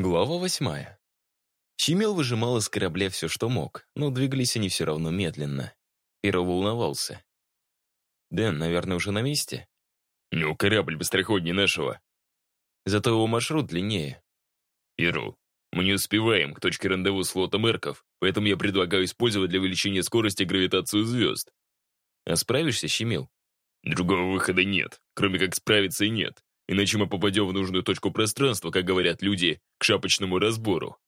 Глава восьмая. Щемел выжимал из корабля все, что мог, но двигались они все равно медленно. Перо волновался. «Дэн, наверное, уже на месте?» «Ну, корабль быстроходнее нашего». «Зато его маршрут длиннее». «Перу, мы не успеваем к точке рандеву с Эрков, поэтому я предлагаю использовать для увеличения скорости гравитацию звезд». «А справишься, Щемил?» «Другого выхода нет, кроме как справиться и нет. Иначе мы попадем в нужную точку пространства, как говорят люди, к шапочному разбору.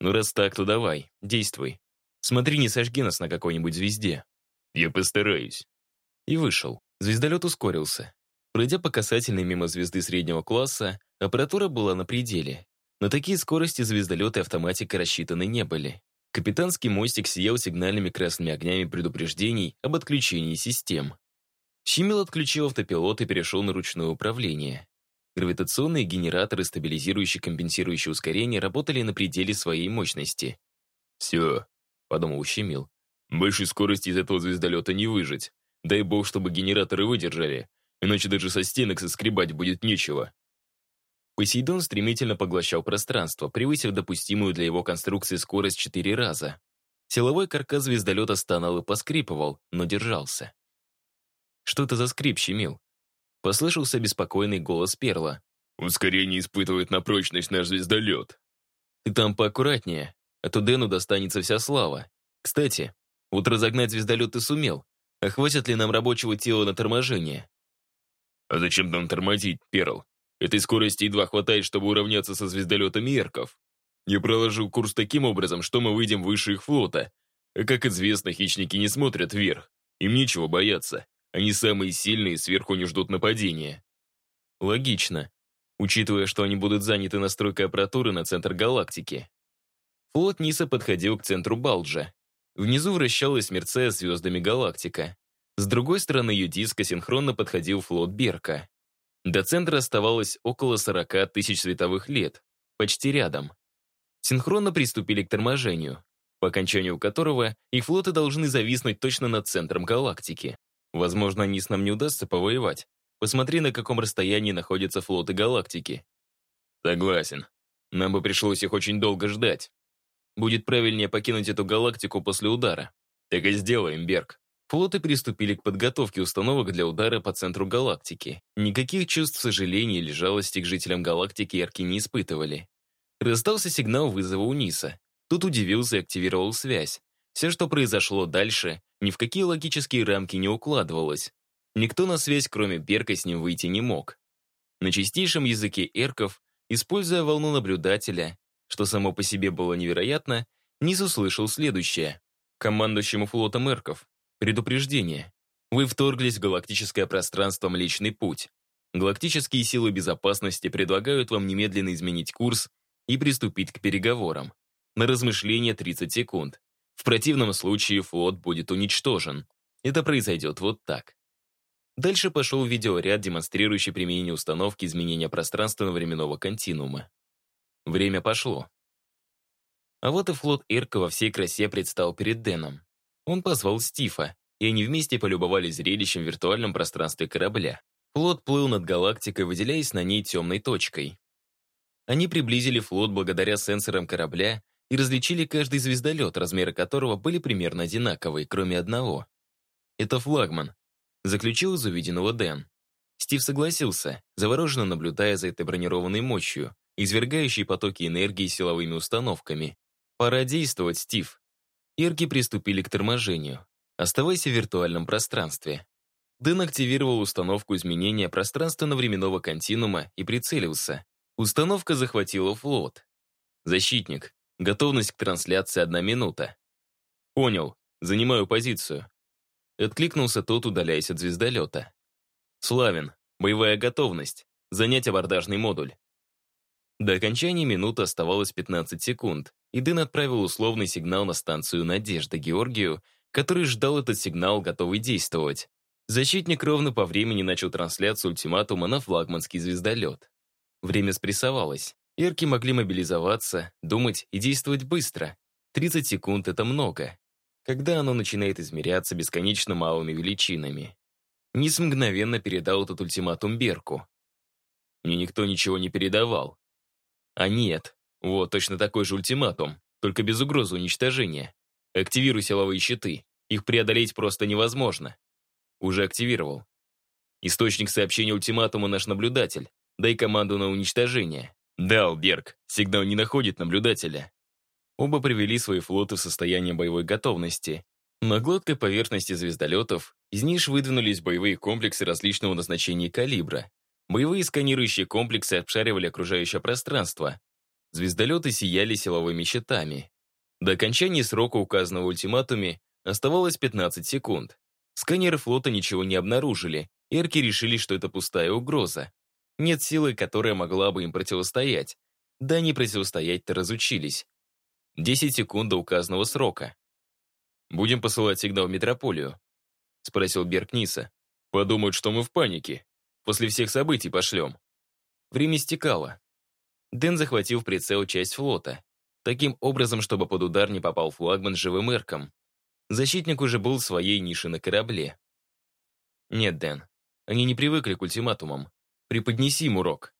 Ну раз так, то давай, действуй. Смотри, не сожги нас на какой-нибудь звезде. Я постараюсь. И вышел. Звездолет ускорился. Пройдя по касательной мимо звезды среднего класса, аппаратура была на пределе. На такие скорости звездолеты автоматика рассчитаны не были. Капитанский мостик сиял сигнальными красными огнями предупреждений об отключении систем. Щемил отключил автопилот и перешел на ручное управление. Гравитационные генераторы, стабилизирующие компенсирующие ускорение, работали на пределе своей мощности. «Все», — подумал Щемил. «Большей скорости из этого звездолета не выжить. Дай бог, чтобы генераторы выдержали, иначе даже со стенок соскребать будет нечего». Посейдон стремительно поглощал пространство, превысив допустимую для его конструкции скорость четыре раза. Силовой каркас звездолета стонал и поскрипывал, но держался. Что это за скрип щемил? Послышался беспокойный голос Перла. «Ускорение испытывает на прочность наш звездолет». «Ты там поаккуратнее, а то Дэну достанется вся слава. Кстати, вот разогнать звездолет ты сумел. А хватит ли нам рабочего тела на торможение?» «А зачем нам тормозить, Перл? Этой скорости едва хватает, чтобы уравняться со звездолетами Эрков. Я проложил курс таким образом, что мы выйдем выше их флота. А как известно, хищники не смотрят вверх. Им нечего бояться. Они самые сильные, сверху не ждут нападения. Логично, учитывая, что они будут заняты настройкой аппаратуры на центр галактики. Флот Ниса подходил к центру Балджа. Внизу вращалась, мерцая звездами галактика. С другой стороны ее диска синхронно подходил флот Берка. До центра оставалось около 40 тысяч световых лет, почти рядом. Синхронно приступили к торможению, по окончанию которого их флоты должны зависнуть точно над центром галактики. Возможно, Нис нам не удастся повоевать. Посмотри, на каком расстоянии находятся флоты галактики. Согласен. Нам бы пришлось их очень долго ждать. Будет правильнее покинуть эту галактику после удара. Так и сделаем, Берг. Флоты приступили к подготовке установок для удара по центру галактики. Никаких чувств сожаления или жалости к жителям галактики ярки не испытывали. Раздался сигнал вызова у Ниса. Тут удивился и активировал связь. Все, что произошло дальше, ни в какие логические рамки не укладывалось. Никто на связь, кроме Берка, с ним выйти не мог. На чистейшем языке эрков, используя волну наблюдателя, что само по себе было невероятно, Низ услышал следующее. Командующему флотом эрков. Предупреждение. Вы вторглись в галактическое пространство Млечный Путь. Галактические силы безопасности предлагают вам немедленно изменить курс и приступить к переговорам. На размышление 30 секунд. В противном случае флот будет уничтожен. Это произойдет вот так. Дальше пошел видеоряд, демонстрирующий применение установки изменения пространственно-временного континуума. Время пошло. А вот и флот Эрка во всей красе предстал перед Дэном. Он позвал Стифа, и они вместе полюбовались зрелищем в виртуальном пространстве корабля. Флот плыл над галактикой, выделяясь на ней темной точкой. Они приблизили флот благодаря сенсорам корабля и различили каждый звездолет, размеры которого были примерно одинаковые, кроме одного. «Это флагман», — заключил из увиденного Дэн. Стив согласился, завороженно наблюдая за этой бронированной мощью, извергающей потоки энергии силовыми установками. «Пора действовать, Стив». Ирки приступили к торможению. Оставайся в виртуальном пространстве. Дэн активировал установку изменения пространственно-временного континуума и прицелился. Установка захватила флот. «Защитник, Готовность к трансляции одна минута. Понял. Занимаю позицию. Откликнулся тот, удаляясь от звездолета. Славин. Боевая готовность. Занять абордажный модуль. До окончания минуты оставалось 15 секунд, и Дэн отправил условный сигнал на станцию «Надежда» Георгию, который ждал этот сигнал, готовый действовать. Защитник ровно по времени начал трансляцию ультиматума на флагманский звездолет. Время спрессовалось. Эрки могли мобилизоваться, думать и действовать быстро. 30 секунд — это много. Когда оно начинает измеряться бесконечно малыми величинами. Низ мгновенно передал этот ультиматум Берку. Мне никто ничего не передавал. А нет, вот точно такой же ультиматум, только без угрозы уничтожения. Активируй силовые щиты. Их преодолеть просто невозможно. Уже активировал. Источник сообщения ультиматума наш наблюдатель. Дай команду на уничтожение. Дал, Берг. Сигнал не находит наблюдателя. Оба привели свои флоты в состояние боевой готовности. На гладкой поверхности звездолетов из ниш выдвинулись боевые комплексы различного назначения и калибра. Боевые сканирующие комплексы обшаривали окружающее пространство. Звездолеты сияли силовыми щитами. До окончания срока, указанного ультиматуме, оставалось 15 секунд. Сканеры флота ничего не обнаружили, Эрки решили, что это пустая угроза. Нет силы, которая могла бы им противостоять. Да они противостоять-то разучились. 10 секунд до указанного срока. «Будем посылать сигнал в метрополию?» — спросил Берг Ниса. «Подумают, что мы в панике. После всех событий пошлем». Время стекало. Дэн захватил в прицел часть флота. Таким образом, чтобы под удар не попал флагман живым эрком. Защитник уже был в своей нише на корабле. «Нет, Дэн, они не привыкли к ультиматумам. Преподнеси им урок.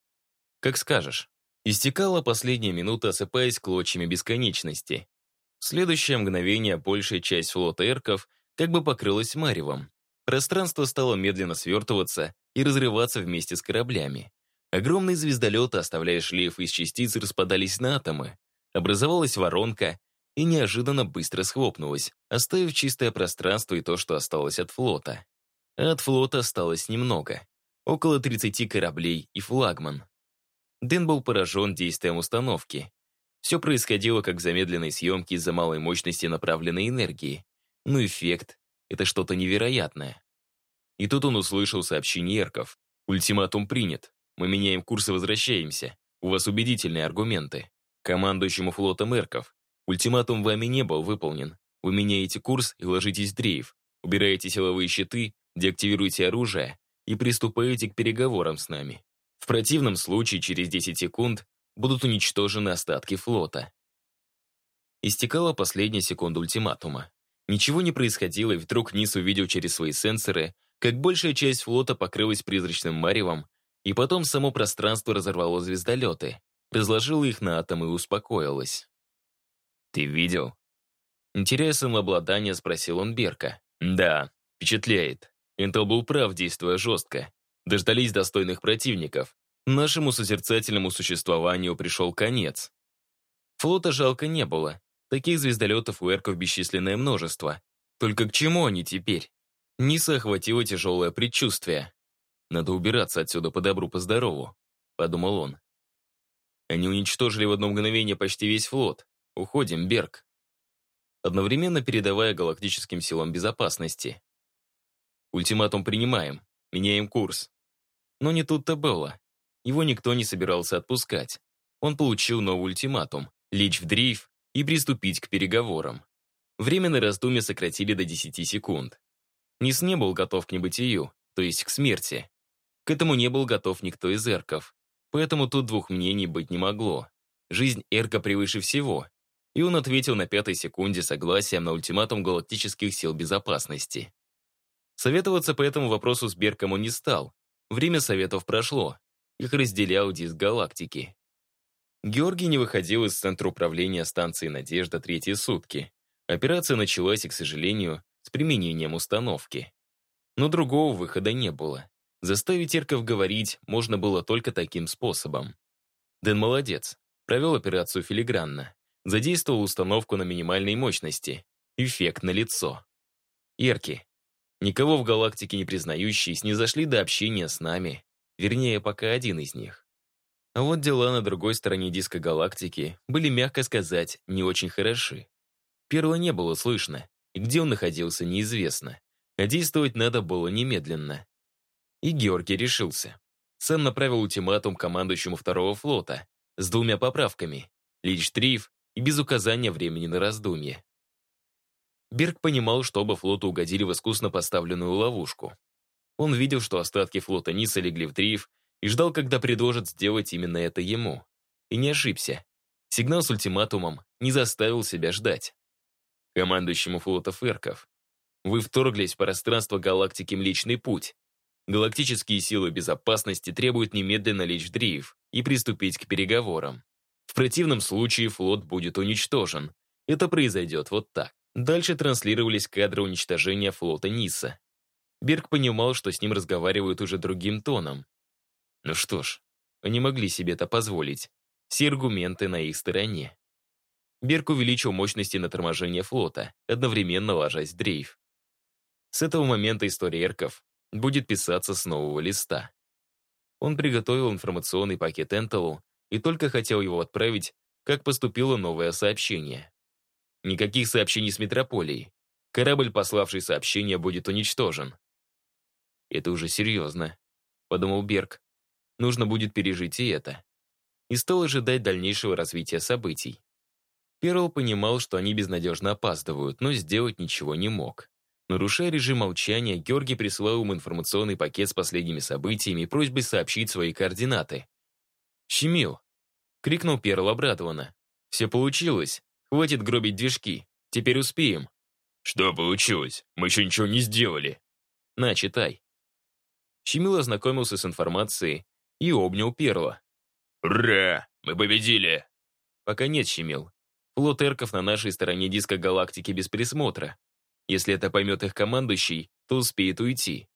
Как скажешь. Истекала последняя минута, осыпаясь клочьями бесконечности. В следующее мгновение большая часть флота эрков как бы покрылась маревом. Пространство стало медленно свертываться и разрываться вместе с кораблями. Огромные звездолеты, оставляя шлейф из частиц, распадались на атомы. Образовалась воронка и неожиданно быстро схлопнулась, оставив чистое пространство и то, что осталось от флота. От флота осталось немного. Около 30 кораблей и флагман. Дэн был поражен действием установки. Все происходило как в замедленной съемке из-за малой мощности направленной энергии. Но эффект — это что-то невероятное. И тут он услышал сообщение Эрков. «Ультиматум принят. Мы меняем курс и возвращаемся. У вас убедительные аргументы. Командующему флотом Эрков. Ультиматум вами не был выполнен. Вы меняете курс и ложитесь в дрейф. Убираете силовые щиты деактивируйте оружие и приступаете к переговорам с нами. В противном случае через 10 секунд будут уничтожены остатки флота. Истекала последняя секунда ультиматума. Ничего не происходило, и вдруг Низ увидел через свои сенсоры, как большая часть флота покрылась призрачным маревом, и потом само пространство разорвало звездолеты, разложило их на атомы и успокоилось. «Ты видел?» Интересом обладания спросил он Берка. «Да, впечатляет. Интел был прав, действуя жестко. Дождались достойных противников. Нашему созерцательному существованию пришел конец. Флота жалко не было. Таких звездолетов у эрков бесчисленное множество. Только к чему они теперь? Ниса охватило тяжелое предчувствие. «Надо убираться отсюда по добру, по здорову», — подумал он. Они уничтожили в одно мгновение почти весь флот. Уходим, Берг. Одновременно передавая галактическим силам безопасности. Ультиматум принимаем, меняем курс. Но не тут-то было. Его никто не собирался отпускать. Он получил новый ультиматум — лечь в дрейф и приступить к переговорам. Время на раздумье сократили до 10 секунд. Нис не был готов к небытию, то есть к смерти. К этому не был готов никто из эрков. Поэтому тут двух мнений быть не могло. Жизнь эрка превыше всего. И он ответил на пятой секунде согласием на ультиматум галактических сил безопасности. Советоваться по этому вопросу с Берком он не стал. Время советов прошло. Их разделял диск галактики. Георгий не выходил из центра управления станции «Надежда» третьи сутки. Операция началась, и, к сожалению, с применением установки. Но другого выхода не было. Заставить Ирков говорить можно было только таким способом. Дэн молодец. Провел операцию филигранно. Задействовал установку на минимальной мощности. Эффект на лицо. Ирки, Никого в галактике не признающие снизошли до общения с нами. Вернее, пока один из них. А вот дела на другой стороне диска галактики были, мягко сказать, не очень хороши. Перла не было слышно, и где он находился, неизвестно. А действовать надо было немедленно. И Георгий решился. Сам направил ультиматум командующему второго флота с двумя поправками. Лич Триф и без указания времени на раздумье. Берг понимал, что оба флота угодили в искусно поставленную ловушку. Он видел, что остатки флота Ниса легли в дрейф и ждал, когда предложат сделать именно это ему. И не ошибся. Сигнал с ультиматумом не заставил себя ждать. Командующему флота Ферков. Вы вторглись в пространство галактики Млечный Путь. Галактические силы безопасности требуют немедленно лечь в дрейф и приступить к переговорам. В противном случае флот будет уничтожен. Это произойдет вот так. Дальше транслировались кадры уничтожения флота Ниса. Берг понимал, что с ним разговаривают уже другим тоном. Ну что ж, они могли себе это позволить. Все аргументы на их стороне. Берг увеличил мощности на торможение флота, одновременно ложась в дрейф. С этого момента история эрков будет писаться с нового листа. Он приготовил информационный пакет Энтелу и только хотел его отправить, как поступило новое сообщение. Никаких сообщений с метрополией. Корабль, пославший сообщение, будет уничтожен. Это уже серьезно, подумал Берг. Нужно будет пережить и это. И стал ожидать дальнейшего развития событий. Перл понимал, что они безнадежно опаздывают, но сделать ничего не мог. Нарушая режим молчания, Георгий прислал им информационный пакет с последними событиями и просьбой сообщить свои координаты. «Щемил!» — крикнул Перл обрадованно. «Все получилось. Хватит гробить движки. Теперь успеем». «Что получилось? Мы еще ничего не сделали». «На, читай». Щемил ознакомился с информацией и обнял Перла. «Ура! Мы победили!» «Пока нет, Щемил. Флот эрков на нашей стороне диска галактики без присмотра. Если это поймет их командующий, то успеет уйти».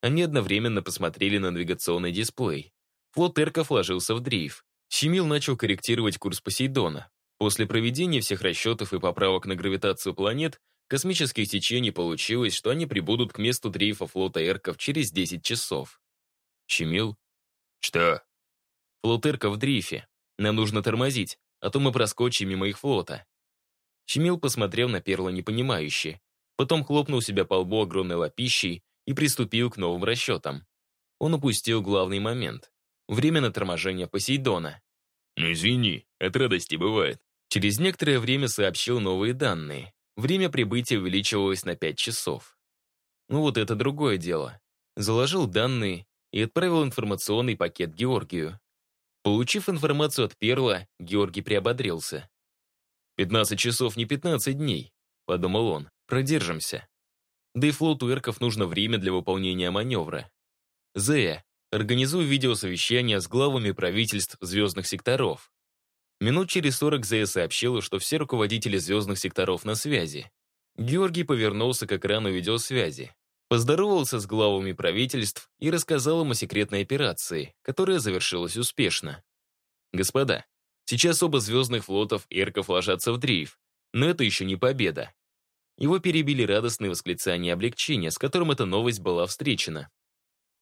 Они одновременно посмотрели на навигационный дисплей. Флот эрков ложился в дрейф. Щемил начал корректировать курс Посейдона. После проведения всех расчетов и поправок на гравитацию планет, космических течений получилось, что они прибудут к месту дрейфа флота Эрков через 10 часов. Щемил? Что? Флот Эрков в дрейфе. Нам нужно тормозить, а то мы проскочим мимо их флота. Щемил посмотрел на Перла непонимающе, потом хлопнул себя по лбу огромной лапищей и приступил к новым расчетам. Он упустил главный момент — время на торможение Посейдона. «Ну извини, от радости бывает. Через некоторое время сообщил новые данные. Время прибытия увеличивалось на 5 часов. Ну вот это другое дело. Заложил данные и отправил информационный пакет Георгию. Получив информацию от Перла, Георгий приободрился. «15 часов не 15 дней», — подумал он. «Продержимся». Да и флоту эрков нужно время для выполнения маневра. Зея, организуй видеосовещание с главами правительств звездных секторов. Минут через сорок Зея сообщила, что все руководители звездных секторов на связи. Георгий повернулся к экрану видеосвязи, поздоровался с главами правительств и рассказал им о секретной операции, которая завершилась успешно. «Господа, сейчас оба звездных флотов Эрков ложатся в дрейф, но это еще не победа». Его перебили радостные восклицания облегчения, с которым эта новость была встречена.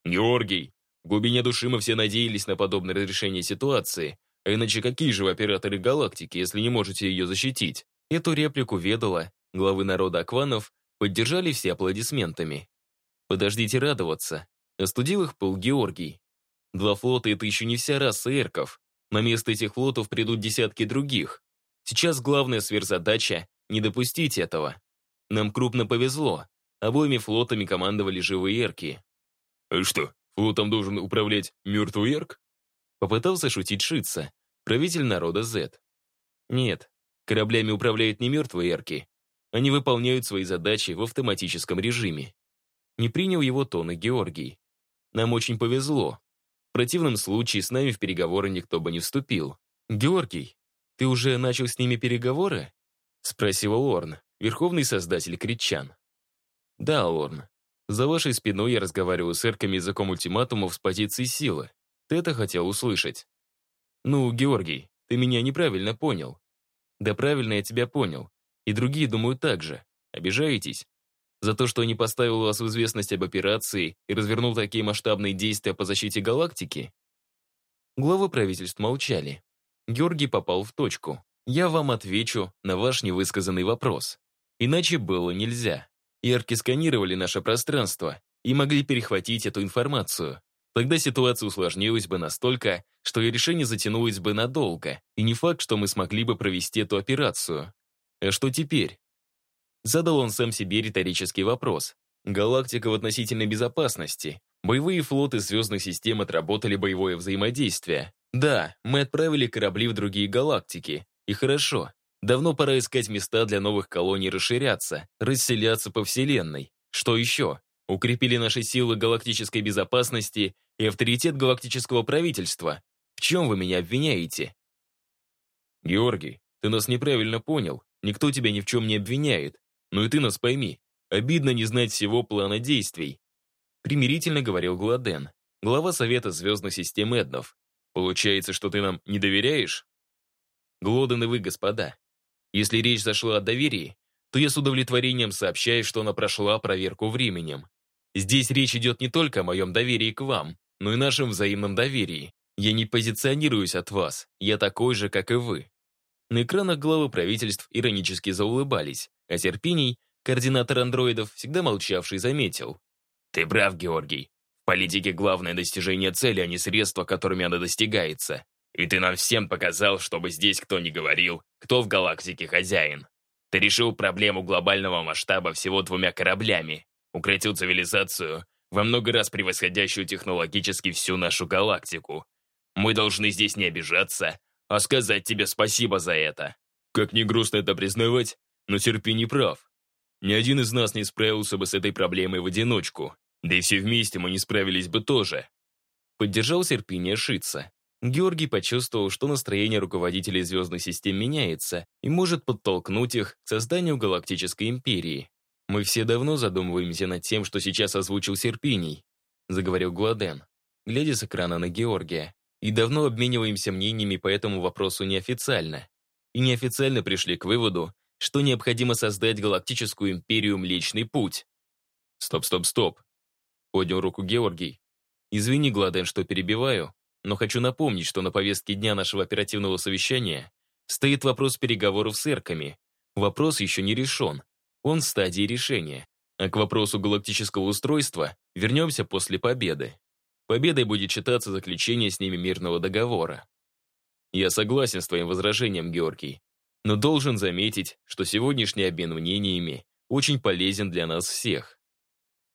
«Георгий, в глубине души мы все надеялись на подобное разрешение ситуации, а иначе какие же вы операторы галактики, если не можете ее защитить? Эту реплику ведала, главы народа Акванов поддержали все аплодисментами. Подождите радоваться. Остудил их пыл Георгий. Два флота — это еще не вся раса эрков. На место этих флотов придут десятки других. Сейчас главная сверхзадача — не допустить этого. Нам крупно повезло. Обоими флотами командовали живые эрки. А что, флотом должен управлять мертвый эрк? Попытался шутить Шица, правитель народа Z. Нет, кораблями управляют не мертвые эрки. Они выполняют свои задачи в автоматическом режиме. Не принял его тона Георгий. Нам очень повезло. В противном случае с нами в переговоры никто бы не вступил. Георгий, ты уже начал с ними переговоры? Спросил Лорн, верховный создатель критчан. Да, Лорн. За вашей спиной я разговариваю с эрками языком ультиматумов с позиции силы. Ты это хотел услышать. Ну, Георгий, ты меня неправильно понял. Да правильно я тебя понял. И другие думают так же. Обижаетесь? За то, что не поставил вас в известность об операции и развернул такие масштабные действия по защите галактики? Главы правительств молчали. Георгий попал в точку. Я вам отвечу на ваш невысказанный вопрос. Иначе было нельзя. Ярки сканировали наше пространство и могли перехватить эту информацию. Тогда ситуация усложнилась бы настолько, что и решение затянулось бы надолго, и не факт, что мы смогли бы провести эту операцию. А что теперь? Задал он сам себе риторический вопрос. Галактика в относительной безопасности. Боевые флоты звездных систем отработали боевое взаимодействие. Да, мы отправили корабли в другие галактики. И хорошо. Давно пора искать места для новых колоний расширяться, расселяться по Вселенной. Что еще? Укрепили наши силы галактической безопасности и авторитет галактического правительства. В чем вы меня обвиняете? «Георгий, ты нас неправильно понял. Никто тебя ни в чем не обвиняет. Но и ты нас пойми. Обидно не знать всего плана действий». Примирительно говорил Гладен, глава Совета звездных систем Эднов. «Получается, что ты нам не доверяешь?» Глоден и вы, господа. Если речь зашла о доверии, то я с удовлетворением сообщаю, что она прошла проверку временем. Здесь речь идет не только о моем доверии к вам, но и нашем взаимном доверии. Я не позиционируюсь от вас, я такой же, как и вы. На экранах главы правительств иронически заулыбались, а Серпиний, координатор андроидов, всегда молчавший, заметил. «Ты прав, Георгий. В политике главное достижение цели, а не средства, которыми она достигается. И ты нам всем показал, чтобы здесь кто ни говорил, кто в галактике хозяин. Ты решил проблему глобального масштаба всего двумя кораблями, укротил цивилизацию, во много раз превосходящую технологически всю нашу галактику. Мы должны здесь не обижаться, а сказать тебе спасибо за это. Как ни грустно это признавать, но Серпи не прав. Ни один из нас не справился бы с этой проблемой в одиночку, да и все вместе мы не справились бы тоже. Поддержал Серпиния Шица. Георгий почувствовал, что настроение руководителей звездных систем меняется и может подтолкнуть их к созданию галактической империи. «Мы все давно задумываемся над тем, что сейчас озвучил Серпиний», заговорил Гладен, глядя с экрана на Георгия и давно обмениваемся мнениями по этому вопросу неофициально. И неофициально пришли к выводу, что необходимо создать галактическую империю Млечный Путь. Стоп, стоп, стоп. Поднял руку Георгий. Извини, Гладен, что перебиваю, но хочу напомнить, что на повестке дня нашего оперативного совещания стоит вопрос переговоров с эрками. Вопрос еще не решен. Он в стадии решения. А к вопросу галактического устройства вернемся после победы. Победой будет считаться заключение с ними мирного договора. Я согласен с твоим возражением, Георгий, но должен заметить, что сегодняшний обмен мнениями очень полезен для нас всех.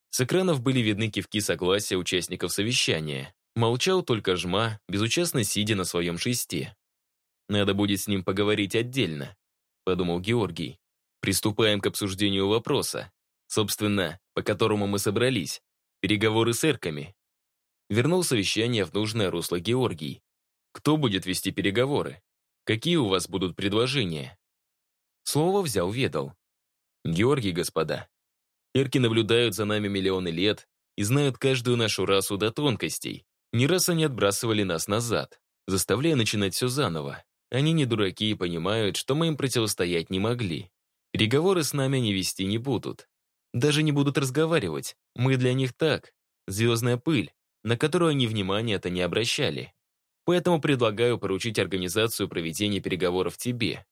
С экранов были видны кивки согласия участников совещания. Молчал только Жма, безучастно сидя на своем шесте. «Надо будет с ним поговорить отдельно», — подумал Георгий. «Приступаем к обсуждению вопроса. Собственно, по которому мы собрались. Переговоры с эрками. Вернул совещание в нужное русло Георгий. Кто будет вести переговоры? Какие у вас будут предложения? Слово взял Ведал. Георгий, господа. Эрки наблюдают за нами миллионы лет и знают каждую нашу расу до тонкостей. Не раз они отбрасывали нас назад, заставляя начинать все заново. Они не дураки и понимают, что мы им противостоять не могли. Переговоры с нами они вести не будут. Даже не будут разговаривать. Мы для них так. Звездная пыль на которую они внимания-то не обращали. Поэтому предлагаю поручить организацию проведения переговоров тебе.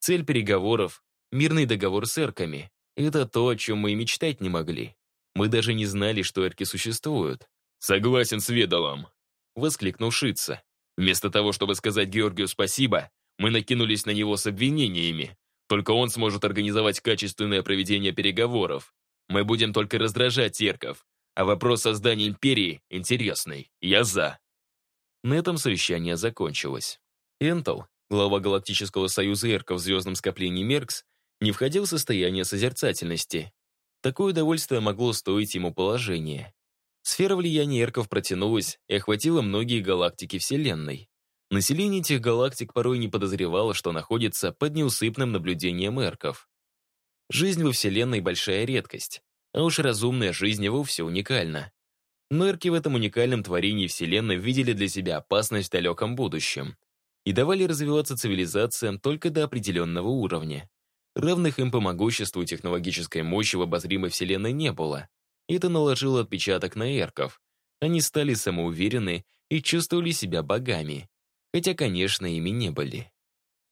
Цель переговоров — мирный договор с эрками. Это то, о чем мы и мечтать не могли. Мы даже не знали, что эрки существуют. «Согласен с Ведалом», — воскликнул Шица. Вместо того, чтобы сказать Георгию спасибо, мы накинулись на него с обвинениями. Только он сможет организовать качественное проведение переговоров. Мы будем только раздражать эрков, а вопрос создания империи интересный. Я за. На этом совещание закончилось. Энтл, глава Галактического союза эрков в звездном скоплении Меркс, не входил в состояние созерцательности. Такое удовольствие могло стоить ему положения. Сфера влияния эрков протянулась и охватила многие галактики Вселенной. Население этих галактик порой не подозревало, что находится под неусыпным наблюдением эрков. Жизнь во Вселенной — большая редкость. А уж разумная жизнь и вовсе уникальна. Но эрки в этом уникальном творении Вселенной видели для себя опасность в далеком будущем и давали развиваться цивилизациям только до определенного уровня. Равных им по могуществу и технологической мощи в обозримой Вселенной не было. Это наложило отпечаток на эрков. Они стали самоуверены и чувствовали себя богами, хотя, конечно, ими не были.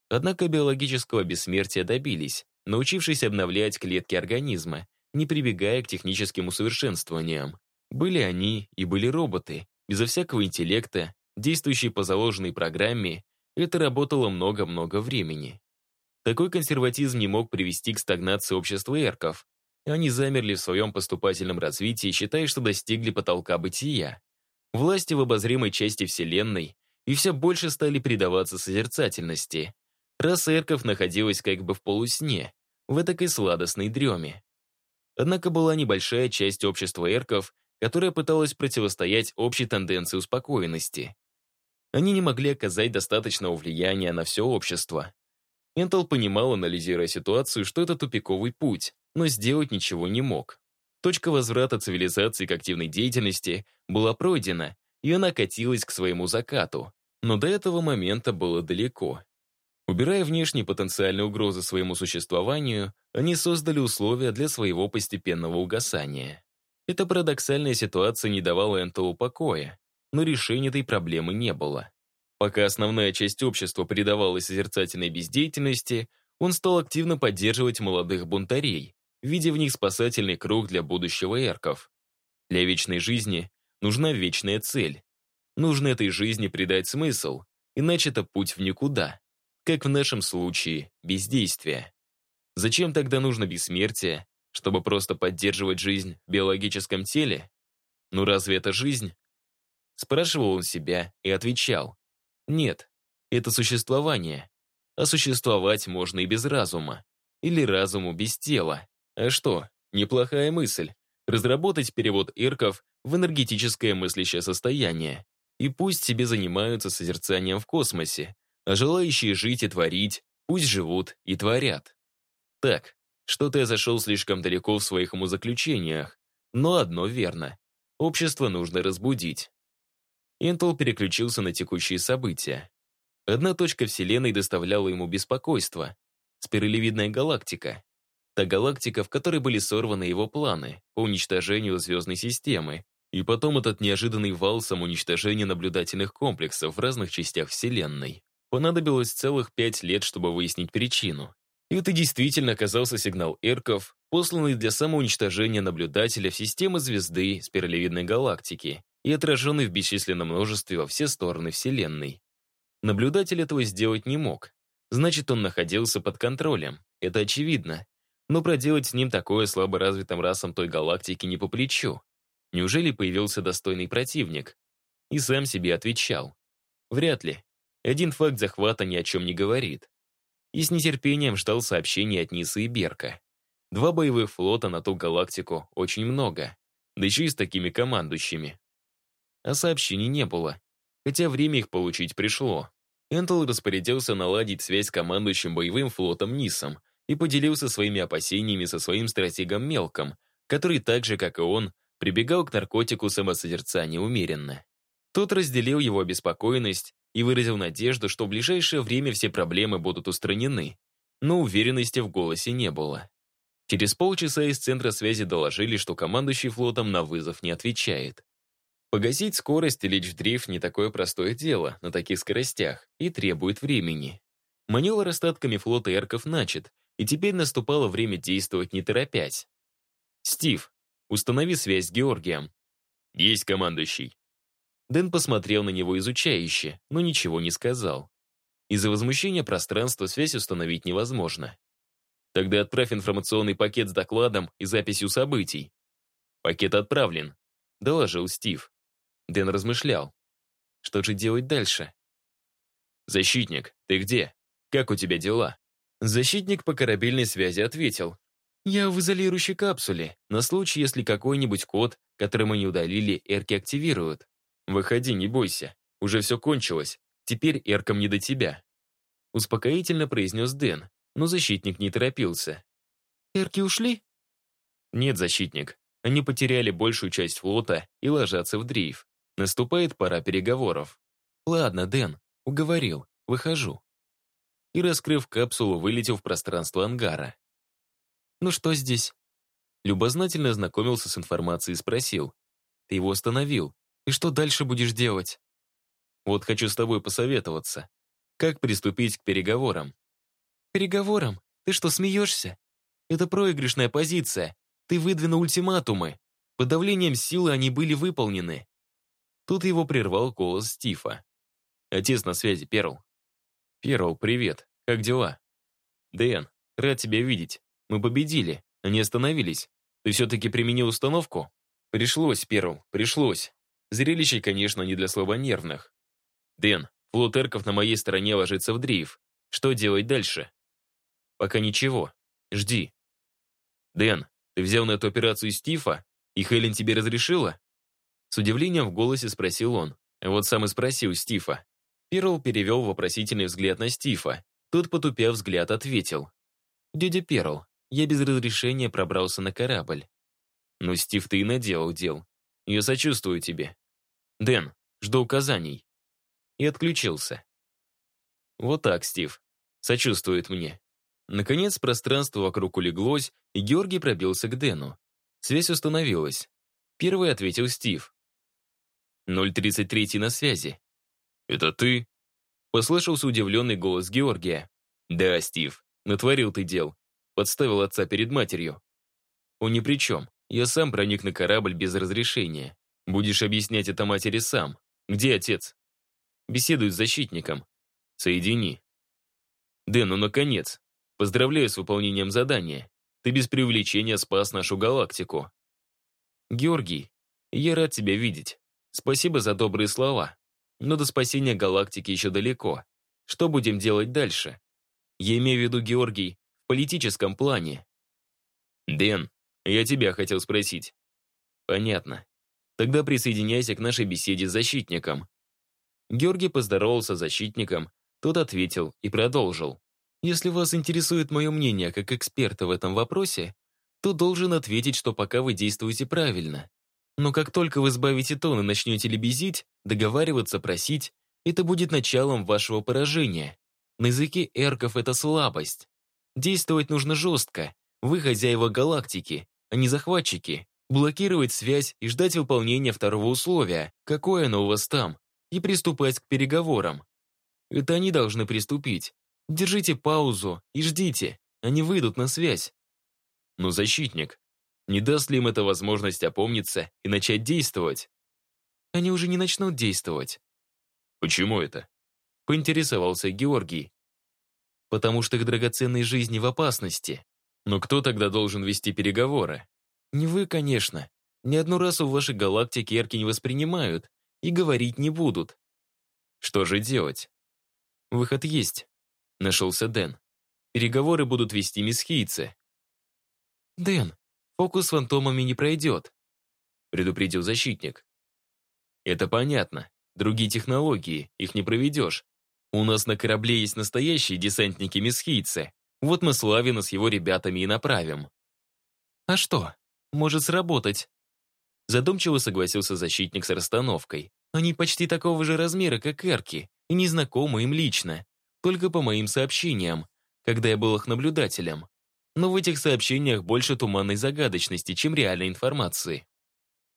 Однако биологического бессмертия добились, научившись обновлять клетки организма, не прибегая к техническим усовершенствованиям. Были они и были роботы, безо всякого интеллекта, действующие по заложенной программе, это работало много-много времени. Такой консерватизм не мог привести к стагнации общества эрков. Они замерли в своем поступательном развитии, считая, что достигли потолка бытия. Власти в обозримой части Вселенной и все больше стали предаваться созерцательности. Раса эрков находилась как бы в полусне, в этакой сладостной дреме. Однако была небольшая часть общества эрков, которая пыталась противостоять общей тенденции успокоенности. Они не могли оказать достаточного влияния на все общество. Энтел понимал, анализируя ситуацию, что это тупиковый путь, но сделать ничего не мог. Точка возврата цивилизации к активной деятельности была пройдена, она катилась к своему закату. Но до этого момента было далеко. Убирая внешние потенциальные угрозы своему существованию, они создали условия для своего постепенного угасания. Эта парадоксальная ситуация не давала Энтелу покоя, но решения этой проблемы не было. Пока основная часть общества предавалась созерцательной бездеятельности, он стал активно поддерживать молодых бунтарей, видя в них спасательный круг для будущего эрков. Для вечной жизни нужна вечная цель. Нужно этой жизни придать смысл, иначе это путь в никуда. Как в нашем случае, бездействие. Зачем тогда нужно бессмертие? Чтобы просто поддерживать жизнь в биологическом теле? Ну разве это жизнь? Спрашивал он себя и отвечал. Нет, это существование. А существовать можно и без разума. Или разуму без тела. А что, неплохая мысль. Разработать перевод ирков в энергетическое мыслящее состояние. И пусть себе занимаются созерцанием в космосе, а желающие жить и творить, пусть живут и творят. Так, что-то я зашел слишком далеко в своих умозаключениях, но одно верно. Общество нужно разбудить. Интел переключился на текущие события. Одна точка Вселенной доставляла ему беспокойство. Спиралевидная галактика. Та галактика, в которой были сорваны его планы по уничтожению звездной системы, и потом этот неожиданный вал самоуничтожения наблюдательных комплексов в разных частях Вселенной. Понадобилось целых пять лет, чтобы выяснить причину. И это действительно оказался сигнал эрков, посланный для самоуничтожения наблюдателя в системы звезды спиралевидной галактики, и отраженный в бесчисленном множестве во все стороны Вселенной. Наблюдатель этого сделать не мог. Значит, он находился под контролем. Это очевидно. Но проделать с ним такое слаборазвитым расам той галактики не по плечу. Неужели появился достойный противник? И сам себе отвечал. Вряд ли. Один факт захвата ни о чем не говорит. И с нетерпением ждал сообщений от Нисы и Берка. Два боевых флота на ту галактику очень много. Да еще и с такими командующими а сообщений не было. Хотя время их получить пришло. Энтл распорядился наладить связь с командующим боевым флотом Нисом и поделился своими опасениями со своим стратегом Мелком, который так же, как и он, прибегал к наркотику самосозерцания умеренно. Тот разделил его обеспокоенность и выразил надежду, что в ближайшее время все проблемы будут устранены, но уверенности в голосе не было. Через полчаса из центра связи доложили, что командующий флотом на вызов не отвечает. Погасить скорость и лечь в дрейф не такое простое дело на таких скоростях и требует времени. Маневр остатками флота эрков начат, и теперь наступало время действовать не торопясь. «Стив, установи связь с Георгием». «Есть командующий». Дэн посмотрел на него изучающе, но ничего не сказал. Из-за возмущения пространства связь установить невозможно. Тогда отправь информационный пакет с докладом и записью событий. Пакет отправлен, доложил Стив. Дэн размышлял. Что же делать дальше? «Защитник, ты где? Как у тебя дела?» Защитник по корабельной связи ответил. «Я в изолирующей капсуле, на случай, если какой-нибудь код, который мы не удалили, эрки активируют. Выходи, не бойся. Уже все кончилось. Теперь эркам не до тебя». Успокоительно произнес Дэн, но защитник не торопился. «Эрки ушли?» «Нет, защитник. Они потеряли большую часть флота и ложатся в дрейф. Наступает пора переговоров. Ладно, Дэн, уговорил, выхожу. И, раскрыв капсулу, вылетел в пространство ангара. Ну что здесь? Любознательно ознакомился с информацией и спросил. Ты его остановил. И что дальше будешь делать? Вот хочу с тобой посоветоваться. Как приступить к переговорам? Переговорам? Ты что, смеешься? Это проигрышная позиция. Ты выдвинул ультиматумы. Под давлением силы они были выполнены. Тут его прервал голос Стифа. «Отец на связи, Перл». «Перл, привет. Как дела?» «Дэн, рад тебя видеть. Мы победили, они остановились. Ты все-таки применил установку?» «Пришлось, Перл, пришлось. Зрелище, конечно, не для слабонервных. Дэн, флот эрков на моей стороне ложится в дрейф. Что делать дальше?» «Пока ничего. Жди». «Дэн, ты взял на эту операцию Стифа, и Хелен тебе разрешила?» С удивлением в голосе спросил он. Вот сам и спросил Стифа. Перл перевел вопросительный взгляд на Стива. Тот, потупя взгляд, ответил. «Дядя Перл, я без разрешения пробрался на корабль». «Ну, Стив, ты и наделал дел. Я сочувствую тебе. Дэн, жду указаний». И отключился. Вот так, Стив. Сочувствует мне. Наконец, пространство вокруг улеглось, и Георгий пробился к Дэну. Связь установилась. Первый ответил Стив. 033 на связи. «Это ты?» Послышался удивленный голос Георгия. «Да, Стив, натворил ты дел. Подставил отца перед матерью». «Он ни при чем. Я сам проник на корабль без разрешения. Будешь объяснять это матери сам. Где отец?» «Беседует с защитником. Соедини». «Дэн, ну наконец. Поздравляю с выполнением задания. Ты без преувеличения спас нашу галактику». «Георгий, я рад тебя видеть. Спасибо за добрые слова. Но до спасения галактики еще далеко. Что будем делать дальше? Я имею в виду, Георгий, в политическом плане. Дэн, я тебя хотел спросить. Понятно. Тогда присоединяйся к нашей беседе с защитником. Георгий поздоровался с защитником, тот ответил и продолжил. Если вас интересует мое мнение как эксперта в этом вопросе, то должен ответить, что пока вы действуете правильно. Но как только вы сбавите тон и начнете лебезить, договариваться, просить, это будет началом вашего поражения. На языке эрков это слабость. Действовать нужно жестко. Вы хозяева галактики, а не захватчики. Блокировать связь и ждать выполнения второго условия, какое оно у вас там, и приступать к переговорам. Это они должны приступить. Держите паузу и ждите, они выйдут на связь. Но защитник, не даст ли им это возможность опомниться и начать действовать? Они уже не начнут действовать. Почему это? Поинтересовался Георгий. Потому что их драгоценные жизни в опасности. Но кто тогда должен вести переговоры? Не вы, конечно. Ни одну расу в вашей галактике эрки не воспринимают и говорить не будут. Что же делать? Выход есть. Нашелся Дэн. Переговоры будут вести мисхийцы. Дэн, Фокус с фантомами не пройдет», — предупредил защитник. «Это понятно. Другие технологии, их не проведешь. У нас на корабле есть настоящие десантники-месхийцы. Вот мы Славина с его ребятами и направим». «А что? Может сработать?» Задумчиво согласился защитник с расстановкой. «Они почти такого же размера, как Эрки, и не знакомы им лично. Только по моим сообщениям, когда я был их наблюдателем но в этих сообщениях больше туманной загадочности, чем реальной информации.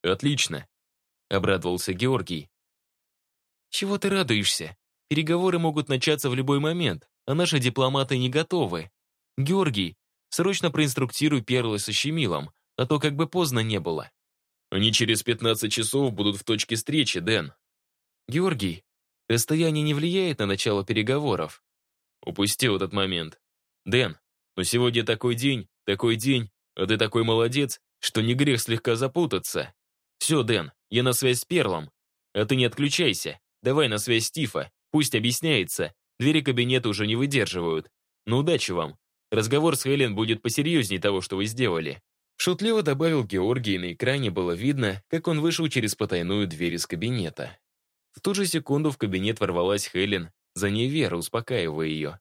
«Отлично», — обрадовался Георгий. «Чего ты радуешься? Переговоры могут начаться в любой момент, а наши дипломаты не готовы. Георгий, срочно проинструктируй Перла со Щемилом, а то как бы поздно не было». «Они через 15 часов будут в точке встречи, Дэн». «Георгий, расстояние не влияет на начало переговоров». Упустил этот момент. «Дэн, но сегодня такой день, такой день, а ты такой молодец, что не грех слегка запутаться. Все, Дэн, я на связь с Перлом. А ты не отключайся. Давай на связь Стифа. Пусть объясняется. Двери кабинета уже не выдерживают. Ну, удачи вам. Разговор с Хелен будет посерьезнее того, что вы сделали. Шутливо добавил Георгий, на экране было видно, как он вышел через потайную дверь из кабинета. В ту же секунду в кабинет ворвалась Хелен, за ней Вера, успокаивая ее.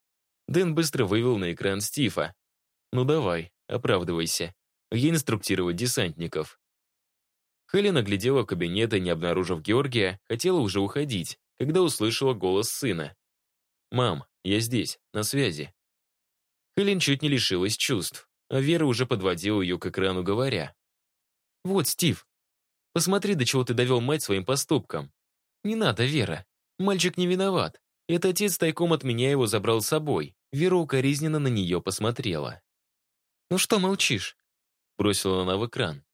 Дэн быстро вывел на экран Стива. «Ну давай, оправдывайся. Я инструктировать десантников». Хелен оглядела кабинет и, не обнаружив Георгия, хотела уже уходить, когда услышала голос сына. «Мам, я здесь, на связи». Хелен чуть не лишилась чувств, а Вера уже подводила ее к экрану, говоря. «Вот, Стив, посмотри, до чего ты довел мать своим поступком. Не надо, Вера, мальчик не виноват. Это отец тайком от меня его забрал с собой. Вера укоризненно на нее посмотрела. «Ну что молчишь?» Бросила она в экран.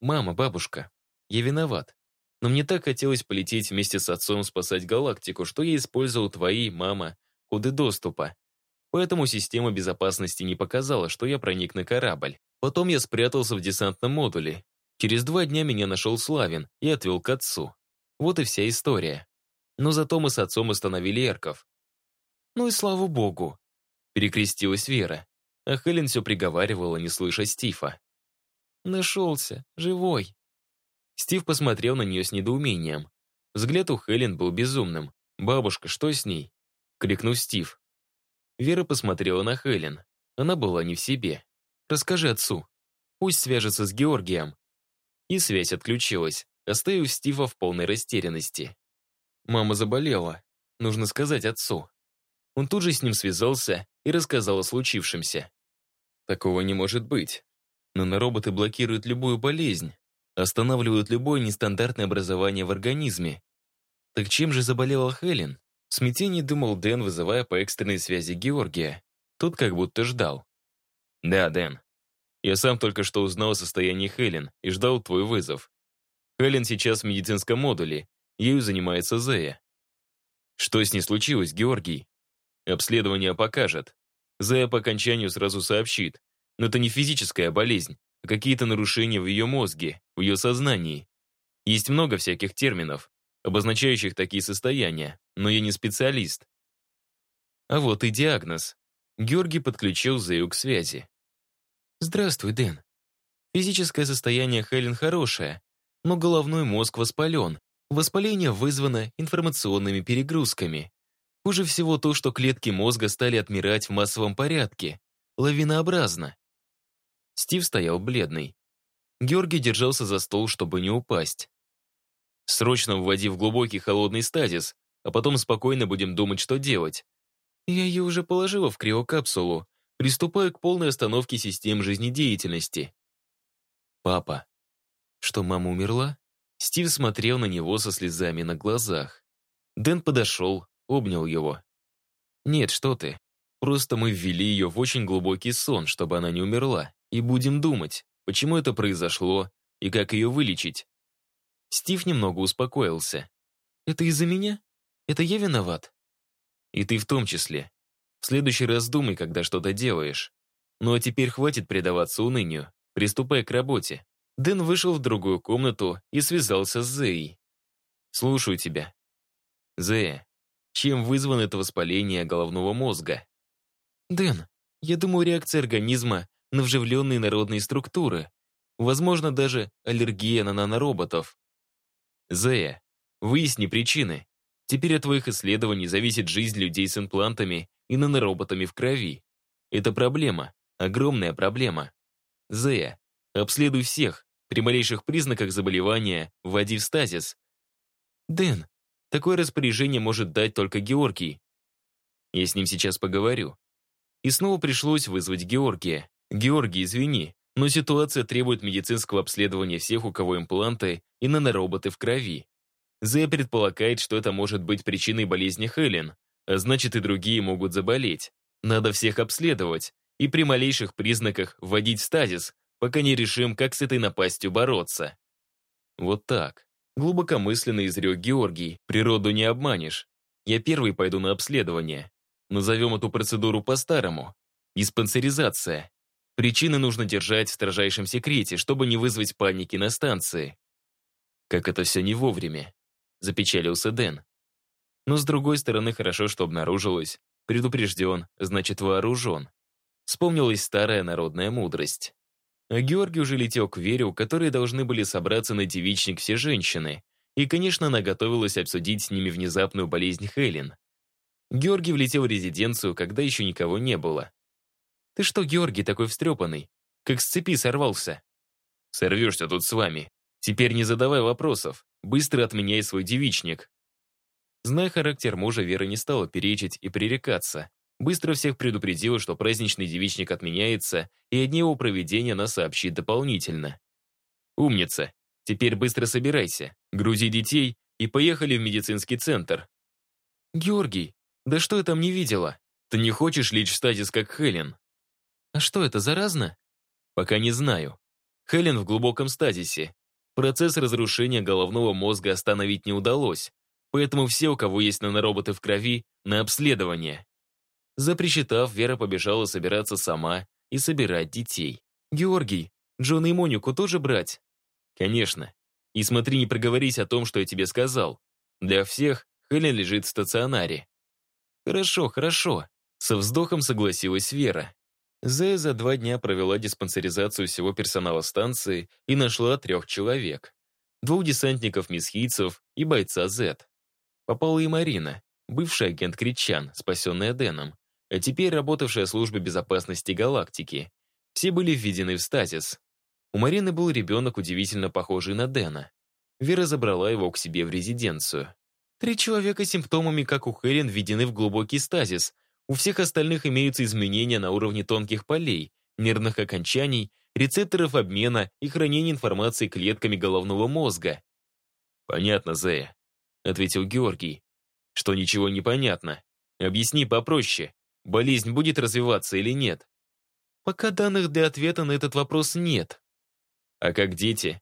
«Мама, бабушка, я виноват. Но мне так хотелось полететь вместе с отцом спасать галактику, что я использовал твои, мама, коды доступа. Поэтому система безопасности не показала, что я проник на корабль. Потом я спрятался в десантном модуле. Через два дня меня нашел Славин и отвел к отцу. Вот и вся история. Но зато мы с отцом остановили эрков. «Ну и слава богу!» Перекрестилась Вера, а Хелен все приговаривала, не слыша Стива. «Нашелся, живой!» Стив посмотрел на нее с недоумением. Взгляд у Хелен был безумным. «Бабушка, что с ней?» — крикнул Стив. Вера посмотрела на Хелен. Она была не в себе. «Расскажи отцу. Пусть свяжется с Георгием». И связь отключилась, оставив Стива в полной растерянности. Мама заболела. Нужно сказать отцу. Он тут же с ним связался и рассказал о случившемся. Такого не может быть. Но Нанороботы блокируют любую болезнь, останавливают любое нестандартное образование в организме. Так чем же заболела Хелен? В смятении думал Дэн, вызывая по экстренной связи Георгия. Тот как будто ждал. «Да, Дэн. Я сам только что узнал о состоянии Хелен и ждал твой вызов. Хелен сейчас в медицинском модуле, ею занимается Зея. Что с ней случилось, Георгий? Обследование покажет. Зея по окончанию сразу сообщит. Но это не физическая болезнь, а какие-то нарушения в ее мозге, в ее сознании. Есть много всяких терминов, обозначающих такие состояния, но я не специалист. А вот и диагноз. Георгий подключил Зею к связи. «Здравствуй, Дэн. Физическое состояние Хелен хорошее, но головной мозг воспален. Воспаление вызвано информационными перегрузками. Хуже всего то, что клетки мозга стали отмирать в массовом порядке, лавинообразно. Стив стоял бледный. Георгий держался за стол, чтобы не упасть. «Срочно вводи в глубокий холодный стазис, а потом спокойно будем думать, что делать. Я ее уже положила в криокапсулу, приступаю к полной остановке систем жизнедеятельности». «Папа, что мама умерла?» Стив смотрел на него со слезами на глазах. Дэн подошел, обнял его. «Нет, что ты. Просто мы ввели ее в очень глубокий сон, чтобы она не умерла, и будем думать, почему это произошло и как ее вылечить». Стив немного успокоился. «Это из-за меня? Это я виноват?» «И ты в том числе. В следующий раз думай, когда что-то делаешь. Ну а теперь хватит предаваться унынию. Приступай к работе». Дэн вышел в другую комнату и связался с Зеей. «Слушаю тебя». «Зея, чем вызвано это воспаление головного мозга. Дэн, я думаю, реакция организма на вживленные народные структуры. Возможно, даже аллергия на нанороботов. Зея, выясни причины. Теперь от твоих исследований зависит жизнь людей с имплантами и нанороботами в крови. Это проблема, огромная проблема. Зея, обследуй всех, при малейших признаках заболевания вводи в стазис. Дэн, Такое распоряжение может дать только Георгий. Я с ним сейчас поговорю. И снова пришлось вызвать Георгия. Георгий, извини, но ситуация требует медицинского обследования всех, у кого импланты и нанороботы в крови. Зе предполагает, что это может быть причиной болезни Хелен, а значит и другие могут заболеть. Надо всех обследовать и при малейших признаках вводить в стазис, пока не решим, как с этой напастью бороться. Вот так. Глубокомысленно изрек Георгий. Природу не обманешь. Я первый пойду на обследование. Назовем эту процедуру по-старому. Диспансеризация. Причины нужно держать в строжайшем секрете, чтобы не вызвать паники на станции. Как это все не вовремя. Запечалился Дэн. Но с другой стороны, хорошо, что обнаружилось. Предупрежден, значит вооружен. Вспомнилась старая народная мудрость. А Георгий уже летел к Вере, у которой должны были собраться на девичник все женщины. И, конечно, она готовилась обсудить с ними внезапную болезнь Хелен. Георгий влетел в резиденцию, когда еще никого не было. «Ты что, Георгий, такой встрепанный? Как с цепи сорвался?» «Сорвешься тут с вами. Теперь не задавай вопросов. Быстро отменяй свой девичник». Зная характер мужа, Вера не стала перечить и пререкаться. Быстро всех предупредила, что праздничный девичник отменяется, и о дне его проведения она сообщит дополнительно. «Умница! Теперь быстро собирайся, грузи детей и поехали в медицинский центр». «Георгий, да что я там не видела? Ты не хочешь лечь в стазис, как Хелен?» «А что, это заразно?» «Пока не знаю. Хелен в глубоком стазисе. Процесс разрушения головного мозга остановить не удалось, поэтому все, у кого есть нанороботы в крови, на обследование. Запричитав, Вера побежала собираться сама и собирать детей. «Георгий, Джона и Монику тоже брать?» «Конечно. И смотри, не проговорись о том, что я тебе сказал. Для всех Хелен лежит в стационаре». «Хорошо, хорошо», — со вздохом согласилась Вера. Зая за два дня провела диспансеризацию всего персонала станции и нашла трех человек. Двух десантников-месхийцев и бойца Z. Попала и Марина, бывший агент Кричан, спасенная Дэном, а теперь работавшая служба безопасности галактики. Все были введены в стазис. У Марины был ребенок, удивительно похожий на Дэна. Вера забрала его к себе в резиденцию. Три человека с симптомами, как у Хелен, введены в глубокий стазис. У всех остальных имеются изменения на уровне тонких полей, нервных окончаний, рецепторов обмена и хранения информации клетками головного мозга. «Понятно, Зея», — ответил Георгий. «Что ничего не понятно. Объясни попроще. Болезнь будет развиваться или нет?» «Пока данных для ответа на этот вопрос нет». «А как дети?»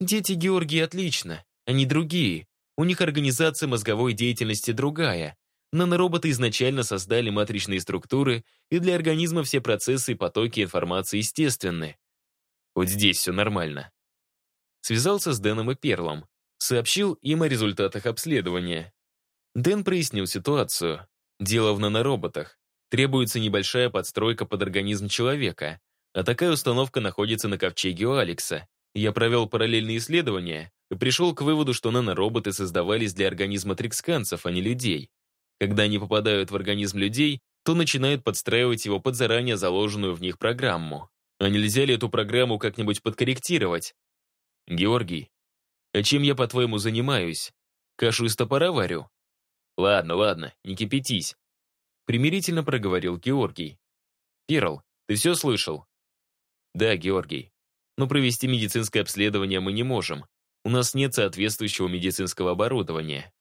«Дети Георгий отлично. Они другие. У них организация мозговой деятельности другая. Нанороботы изначально создали матричные структуры, и для организма все процессы и потоки информации естественны. Вот здесь все нормально. Связался с Дэном и Перлом. Сообщил им о результатах обследования. Дэн прояснил ситуацию. Дело в нанороботах. Требуется небольшая подстройка под организм человека, а такая установка находится на ковчеге у Алекса. Я провел параллельные исследования и пришел к выводу, что нанороботы создавались для организма триксканцев, а не людей. Когда они попадают в организм людей, то начинают подстраивать его под заранее заложенную в них программу. А нельзя ли эту программу как-нибудь подкорректировать? Георгий, а чем я, по-твоему, занимаюсь? Кашу из топора варю? Ладно, ладно, не кипятись. Примирительно проговорил Георгий. Перл, ты все слышал? Да, Георгий. Но провести медицинское обследование мы не можем. У нас нет соответствующего медицинского оборудования.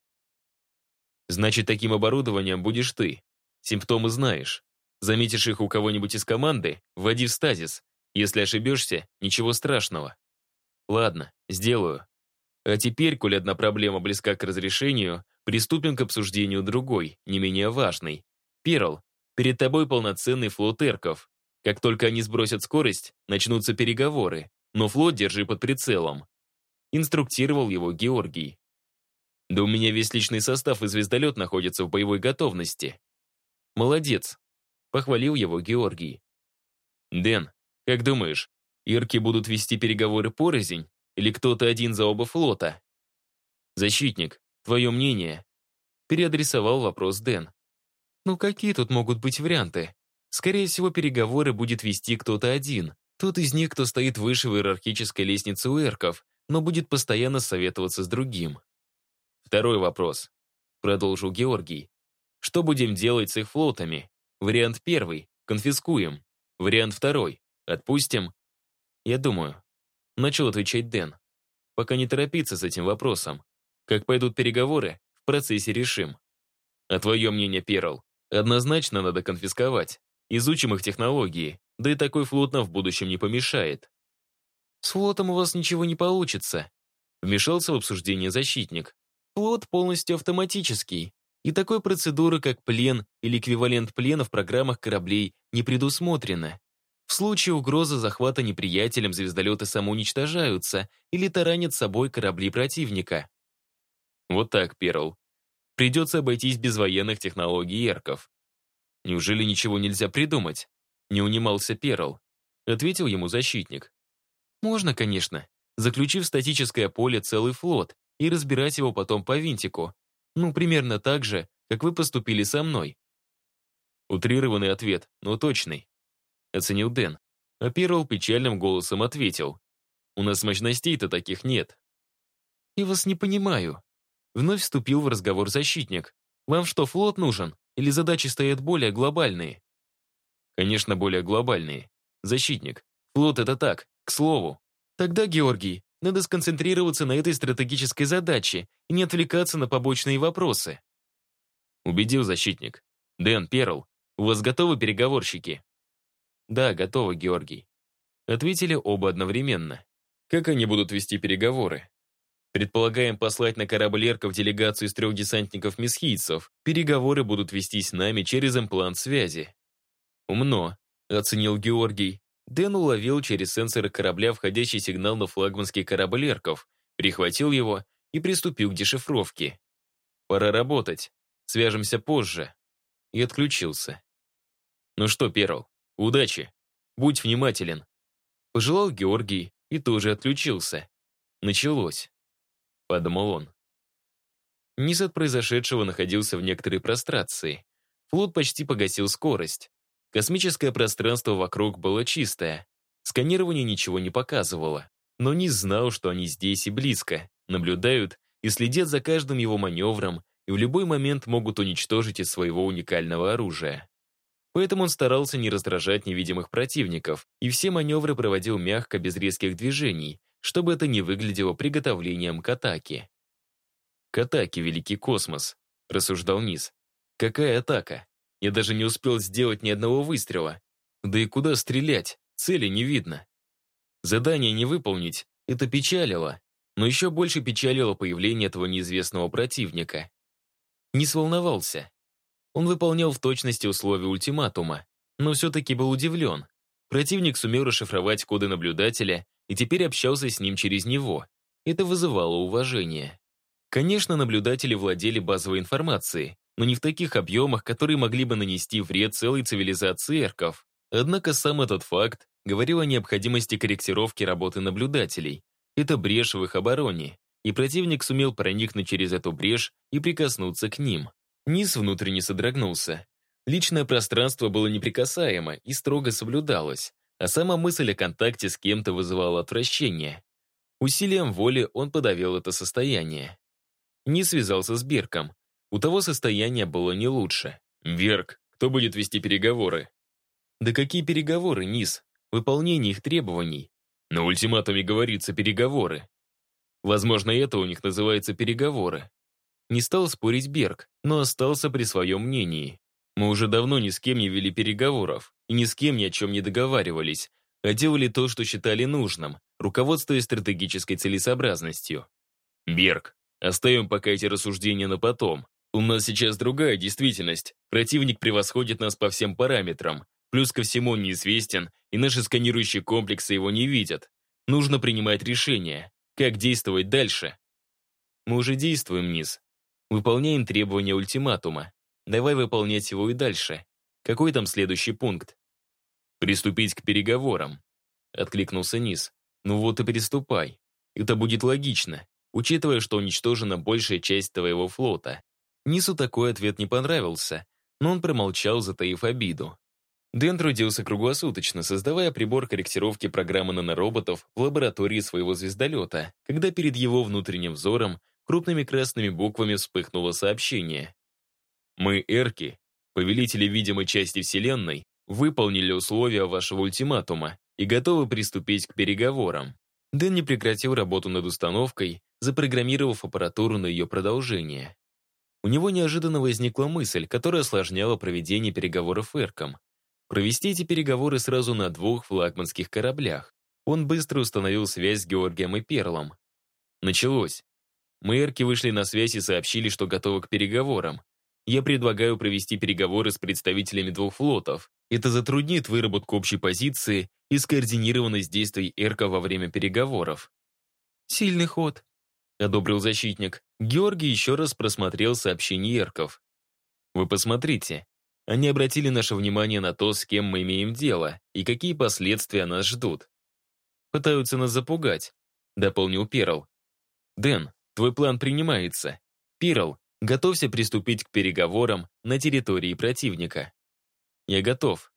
Значит, таким оборудованием будешь ты. Симптомы знаешь. Заметишь их у кого-нибудь из команды, вводи в стазис. Если ошибешься, ничего страшного. Ладно, сделаю. А теперь, коль одна проблема близка к разрешению, приступим к обсуждению другой, не менее важной. Перл, перед тобой полноценный флот эрков. Как только они сбросят скорость, начнутся переговоры, но флот держи под прицелом. Инструктировал его Георгий. Да у меня весь личный состав и звездолет находится в боевой готовности. Молодец. Похвалил его Георгий. Дэн, как думаешь, ирки будут вести переговоры порознь или кто-то один за оба флота? Защитник, твое мнение? Переадресовал вопрос Дэн. Ну какие тут могут быть варианты? Скорее всего, переговоры будет вести кто-то один. Тот из них, кто стоит выше в иерархической лестнице у эрков, но будет постоянно советоваться с другим. Второй вопрос. Продолжил Георгий. Что будем делать с их флотами? Вариант первый. Конфискуем. Вариант второй. Отпустим. Я думаю. Начал отвечать Дэн. Пока не торопиться с этим вопросом. Как пойдут переговоры, в процессе решим. А твое мнение, Перл? Однозначно надо конфисковать. Изучим их технологии, да и такой флот нам в будущем не помешает. С флотом у вас ничего не получится. Вмешался в обсуждение защитник. Флот полностью автоматический, и такой процедуры, как плен или эквивалент плена в программах кораблей не предусмотрено. В случае угрозы захвата неприятелем звездолеты самоуничтожаются или таранят собой корабли противника. Вот так, Перл. Придется обойтись без военных технологий эрков. Неужели ничего нельзя придумать? Не унимался Перл. Ответил ему защитник. Можно, конечно, заключив статическое поле целый флот, и разбирать его потом по винтику. Ну, примерно так же, как вы поступили со мной. Утрированный ответ, но точный. Оценил Дэн. А Перл печальным голосом ответил. У нас мощностей-то таких нет. Я вас не понимаю. Вновь вступил в разговор защитник. Вам что, флот нужен? Или задачи стоят более глобальные? Конечно, более глобальные. Защитник. Флот — это так, к слову. Тогда, Георгий, надо сконцентрироваться на этой стратегической задаче и не отвлекаться на побочные вопросы. Убедил защитник. Дэн, Перл, у вас готовы переговорщики? Да, готовы, Георгий. Ответили оба одновременно. Как они будут вести переговоры? Предполагаем послать на корабль Эрков делегацию из трех десантников-месхийцев. Переговоры будут вестись с нами через имплант связи. Умно, оценил Георгий. Дэн уловил через сенсоры корабля входящий сигнал на флагманский корабль Эрков, прихватил его и приступил к дешифровке. «Пора работать. Свяжемся позже». И отключился. «Ну что, Перл, удачи. Будь внимателен». Пожелал Георгий и тоже отключился. Началось. Подумал он. Низ от произошедшего находился в некоторой прострации. Флот почти погасил скорость. Космическое пространство вокруг было чистое. Сканирование ничего не показывало. Но Низ знал, что они здесь и близко, наблюдают и следят за каждым его маневром и в любой момент могут уничтожить из своего уникального оружия. Поэтому он старался не раздражать невидимых противников и все маневры проводил мягко, без резких движений, чтобы это не выглядело приготовлением к атаке. «К атаке, Великий Космос», — рассуждал Низ. «Какая атака? Я даже не успел сделать ни одного выстрела. Да и куда стрелять? Цели не видно. Задание не выполнить — это печалило, но еще больше печалило появление этого неизвестного противника. Низ волновался. Он выполнял в точности условия ультиматума, но все-таки был удивлен. Противник сумел расшифровать коды наблюдателя и теперь общался с ним через него. Это вызывало уважение. Конечно, наблюдатели владели базовой информацией, но не в таких объемах, которые могли бы нанести вред целой цивилизации эрков. Однако сам этот факт говорил о необходимости корректировки работы наблюдателей. Это брешь в их обороне, и противник сумел проникнуть через эту брешь и прикоснуться к ним. Низ внутренне содрогнулся. Личное пространство было неприкасаемо и строго соблюдалось, а сама мысль о контакте с кем-то вызывала отвращение. Усилием воли он подавил это состояние. Не связался с Берком. У того состояние было не лучше. «Берк, кто будет вести переговоры?» «Да какие переговоры, Низ? Выполнение их требований». «На ультиматуме говорится переговоры». Возможно, это у них называется переговоры. Не стал спорить Берг, но остался при своем мнении. Мы уже давно ни с кем не вели переговоров и ни с кем ни о чем не договаривались, а делали то, что считали нужным, руководствуясь стратегической целесообразностью. Берг, оставим пока эти рассуждения на потом. У нас сейчас другая действительность. Противник превосходит нас по всем параметрам. Плюс ко всему он неизвестен, и наши сканирующие комплексы его не видят. Нужно принимать решение. Как действовать дальше? Мы уже действуем, Низ. Выполняем требования ультиматума. Давай выполнять его и дальше. Какой там следующий пункт? Приступить к переговорам. Откликнулся Низ. Ну вот и приступай. Это будет логично, учитывая, что уничтожена большая часть твоего флота. Нису такой ответ не понравился, но он промолчал, затаив обиду. Дэн трудился круглосуточно, создавая прибор корректировки программы нанороботов в лаборатории своего звездолета, когда перед его внутренним взором крупными красными буквами вспыхнуло сообщение. «Мы, Эрки, повелители видимой части Вселенной, выполнили условия вашего ультиматума и готовы приступить к переговорам». Дэн не прекратил работу над установкой, запрограммировав аппаратуру на ее продолжение. У него неожиданно возникла мысль, которая осложняла проведение переговоров Эрком. Провести эти переговоры сразу на двух флагманских кораблях. Он быстро установил связь с Георгием и Перлом. Началось. Мы Эрки вышли на связь и сообщили, что готовы к переговорам. Я предлагаю провести переговоры с представителями двух флотов. Это затруднит выработку общей позиции и скоординированность действий Эрка во время переговоров. «Сильный ход», — одобрил защитник. Георгий еще раз просмотрел сообщение Эрков. «Вы посмотрите. Они обратили наше внимание на то, с кем мы имеем дело и какие последствия нас ждут. Пытаются нас запугать», — дополнил Перл. «Дэн, твой план принимается. Перл, готовься приступить к переговорам на территории противника». «Я готов.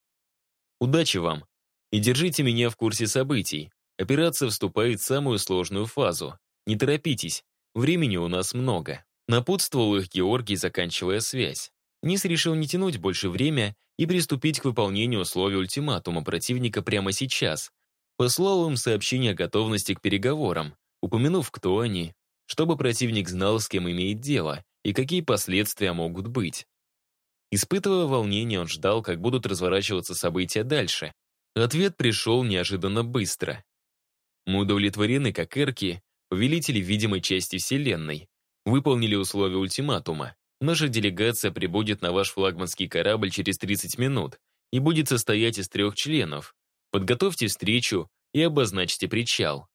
Удачи вам и держите меня в курсе событий. Операция вступает в самую сложную фазу. Не торопитесь, времени у нас много». Напутствовал их Георгий, заканчивая связь. Низ решил не тянуть больше время и приступить к выполнению условий ультиматума противника прямо сейчас. Послал им сообщение о готовности к переговорам, упомянув, кто они, чтобы противник знал, с кем имеет дело и какие последствия могут быть. Испытывая волнение, он ждал, как будут разворачиваться события дальше. Ответ пришел неожиданно быстро. Мы удовлетворены, как Эрки, повелители видимой части Вселенной, выполнили условия ультиматума. Наша делегация прибудет на ваш флагманский корабль через 30 минут и будет состоять из трех членов. Подготовьте встречу и обозначьте причал.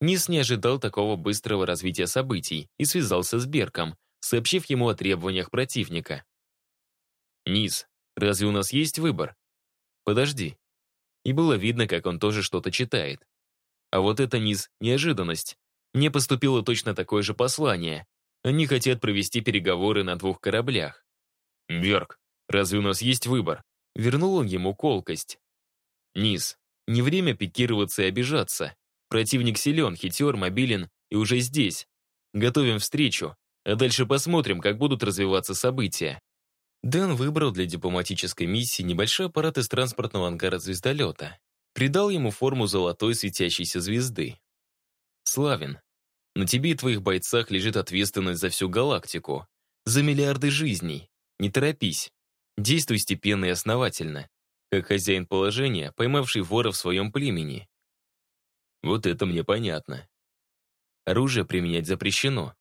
Низ не ожидал такого быстрого развития событий и связался с Берком, сообщив ему о требованиях противника. «Низ, разве у нас есть выбор?» «Подожди». И было видно, как он тоже что-то читает. А вот это, Низ, неожиданность. Мне поступило точно такое же послание. Они хотят провести переговоры на двух кораблях. Берг, разве у нас есть выбор? Вернул он ему колкость. Низ, не время пикироваться и обижаться. Противник силен, хитер, мобилен и уже здесь. Готовим встречу, а дальше посмотрим, как будут развиваться события. Дэн выбрал для дипломатической миссии небольшой аппарат из транспортного ангара звездолета. Придал ему форму золотой светящейся звезды. Славен, на тебе и твоих бойцах лежит ответственность за всю галактику. За миллиарды жизней. Не торопись. Действуй степенно и основательно. Как хозяин положения, поймавший вора в своем племени. Вот это мне понятно. Оружие применять запрещено,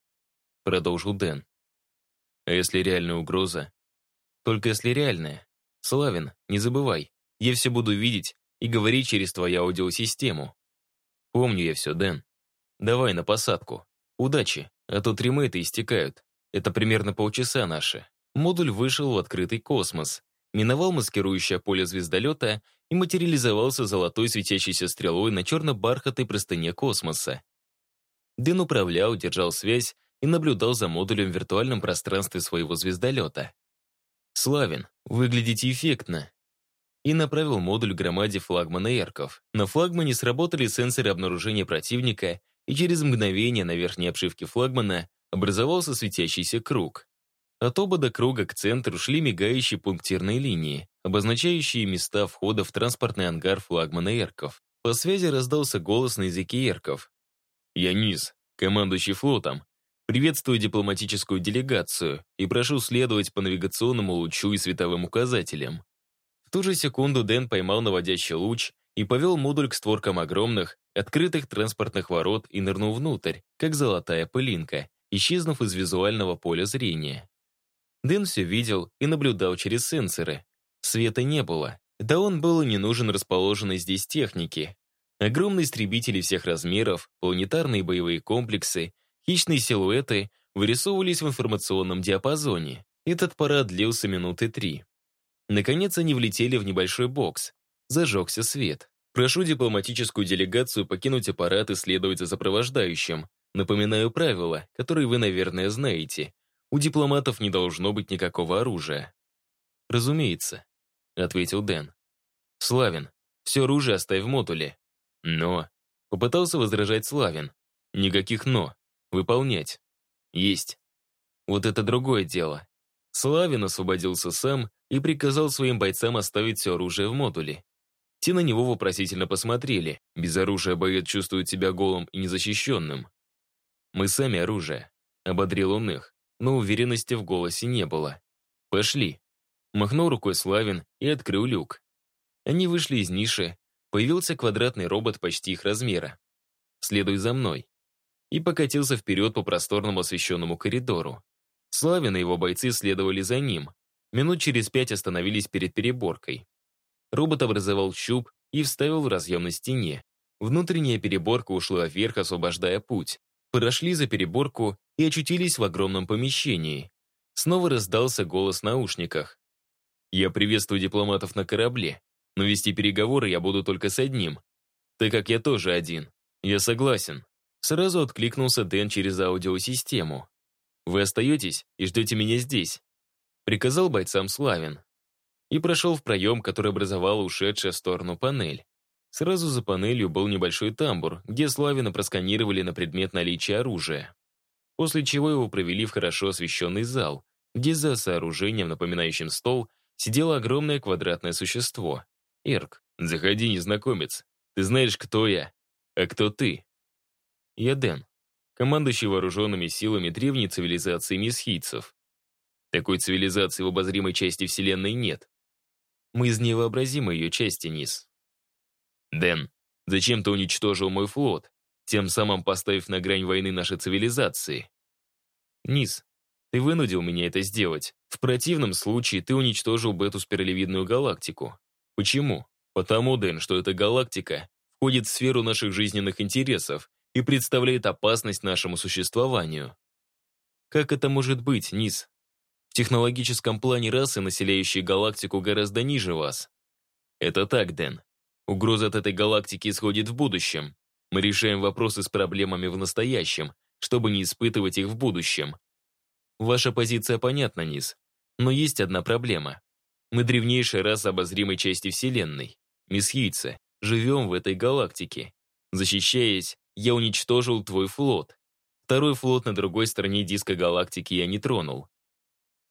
продолжил Дэн. А если реальная угроза? Только если реальная. Славин, не забывай, я все буду видеть и говорить через твою аудиосистему. Помню я все, Дэн. Давай на посадку. Удачи, а то тримейты истекают. Это примерно полчаса наши. Модуль вышел в открытый космос, миновал маскирующее поле звездолета и материализовался золотой светящейся стрелой на черно-бархатой простыне космоса. Дэн управлял, держал связь и наблюдал за модулем в виртуальном пространстве своего звездолета. Славен, выглядите эффектно. И направил модуль к громаде флагмана Эрков. На флагмане сработали сенсоры обнаружения противника, и через мгновение на верхней обшивке флагмана образовался светящийся круг. От обода круга к центру шли мигающие пунктирные линии, обозначающие места входа в транспортный ангар флагмана Эрков. По связи раздался голос на языке Эрков. «Я Низ, командующий флотом. Приветствую дипломатическую делегацию и прошу следовать по навигационному лучу и световым указателям». В ту же секунду Дэн поймал наводящий луч и повел модуль к створкам огромных, открытых транспортных ворот и нырнул внутрь, как золотая пылинка, исчезнув из визуального поля зрения. Дэн все видел и наблюдал через сенсоры. Света не было. Да он был и не нужен расположенной здесь техники. Огромные истребители всех размеров, планетарные боевые комплексы, хищные силуэты вырисовывались в информационном диапазоне. Этот парад длился минуты три. Наконец они влетели в небольшой бокс. Зажегся свет. Прошу дипломатическую делегацию покинуть аппарат и следовать за сопровождающим. Напоминаю правила, которые вы, наверное, знаете. У дипломатов не должно быть никакого оружия. Разумеется, ответил Дэн. Славин, все оружие оставь в модуле. Но... Попытался возражать Славин. Никаких «но». Выполнять. Есть. Вот это другое дело. Славин освободился сам и приказал своим бойцам оставить все оружие в модуле. Те на него вопросительно посмотрели. Без оружия боец чувствует себя голым и незащищенным. «Мы сами оружие», — ободрил он их, но уверенности в голосе не было. «Пошли». Махнул рукой Славин и открыл люк. Они вышли из ниши, появился квадратный робот почти их размера. «Следуй за мной». И покатился вперед по просторному освещенному коридору. Славин и его бойцы следовали за ним. Минут через пять остановились перед переборкой. Робот образовал щуп и вставил в разъем на стене. Внутренняя переборка ушла вверх, освобождая путь. Прошли за переборку и очутились в огромном помещении. Снова раздался голос в наушниках. «Я приветствую дипломатов на корабле, но вести переговоры я буду только с одним, так как я тоже один. Я согласен». Сразу откликнулся Дэн через аудиосистему. «Вы остаетесь и ждете меня здесь», приказал бойцам Славин. И прошел в проем, который образовала ушедшая в сторону панель. Сразу за панелью был небольшой тамбур, где Славина просканировали на предмет наличия оружия. После чего его провели в хорошо освещенный зал, где за сооружением, напоминающим стол, сидело огромное квадратное существо. Эрк, заходи, незнакомец. Ты знаешь, кто я, а кто ты. Я Дэн, командующий вооруженными силами древней цивилизации месхийцев. Такой цивилизации в обозримой части Вселенной нет. Мы из невообразимой ее части, Низ. Дэн, зачем ты уничтожил мой флот, тем самым поставив на грань войны нашей цивилизации? Низ, ты вынудил меня это сделать. В противном случае ты уничтожил бы эту спиралевидную галактику. Почему? Потому, Дэн, что эта галактика входит в сферу наших жизненных интересов и представляет опасность нашему существованию. Как это может быть, Низ? В технологическом плане расы, населяющие галактику, гораздо ниже вас. Это так, Дэн. Угроза от этой галактики исходит в будущем. Мы решаем вопросы с проблемами в настоящем, чтобы не испытывать их в будущем. Ваша позиция понятна, Низ. Но есть одна проблема. Мы древнейшая раса обозримой части Вселенной. Месхийцы. Живем в этой галактике. Защищаясь, я уничтожил твой флот. Второй флот на другой стороне диска галактики я не тронул.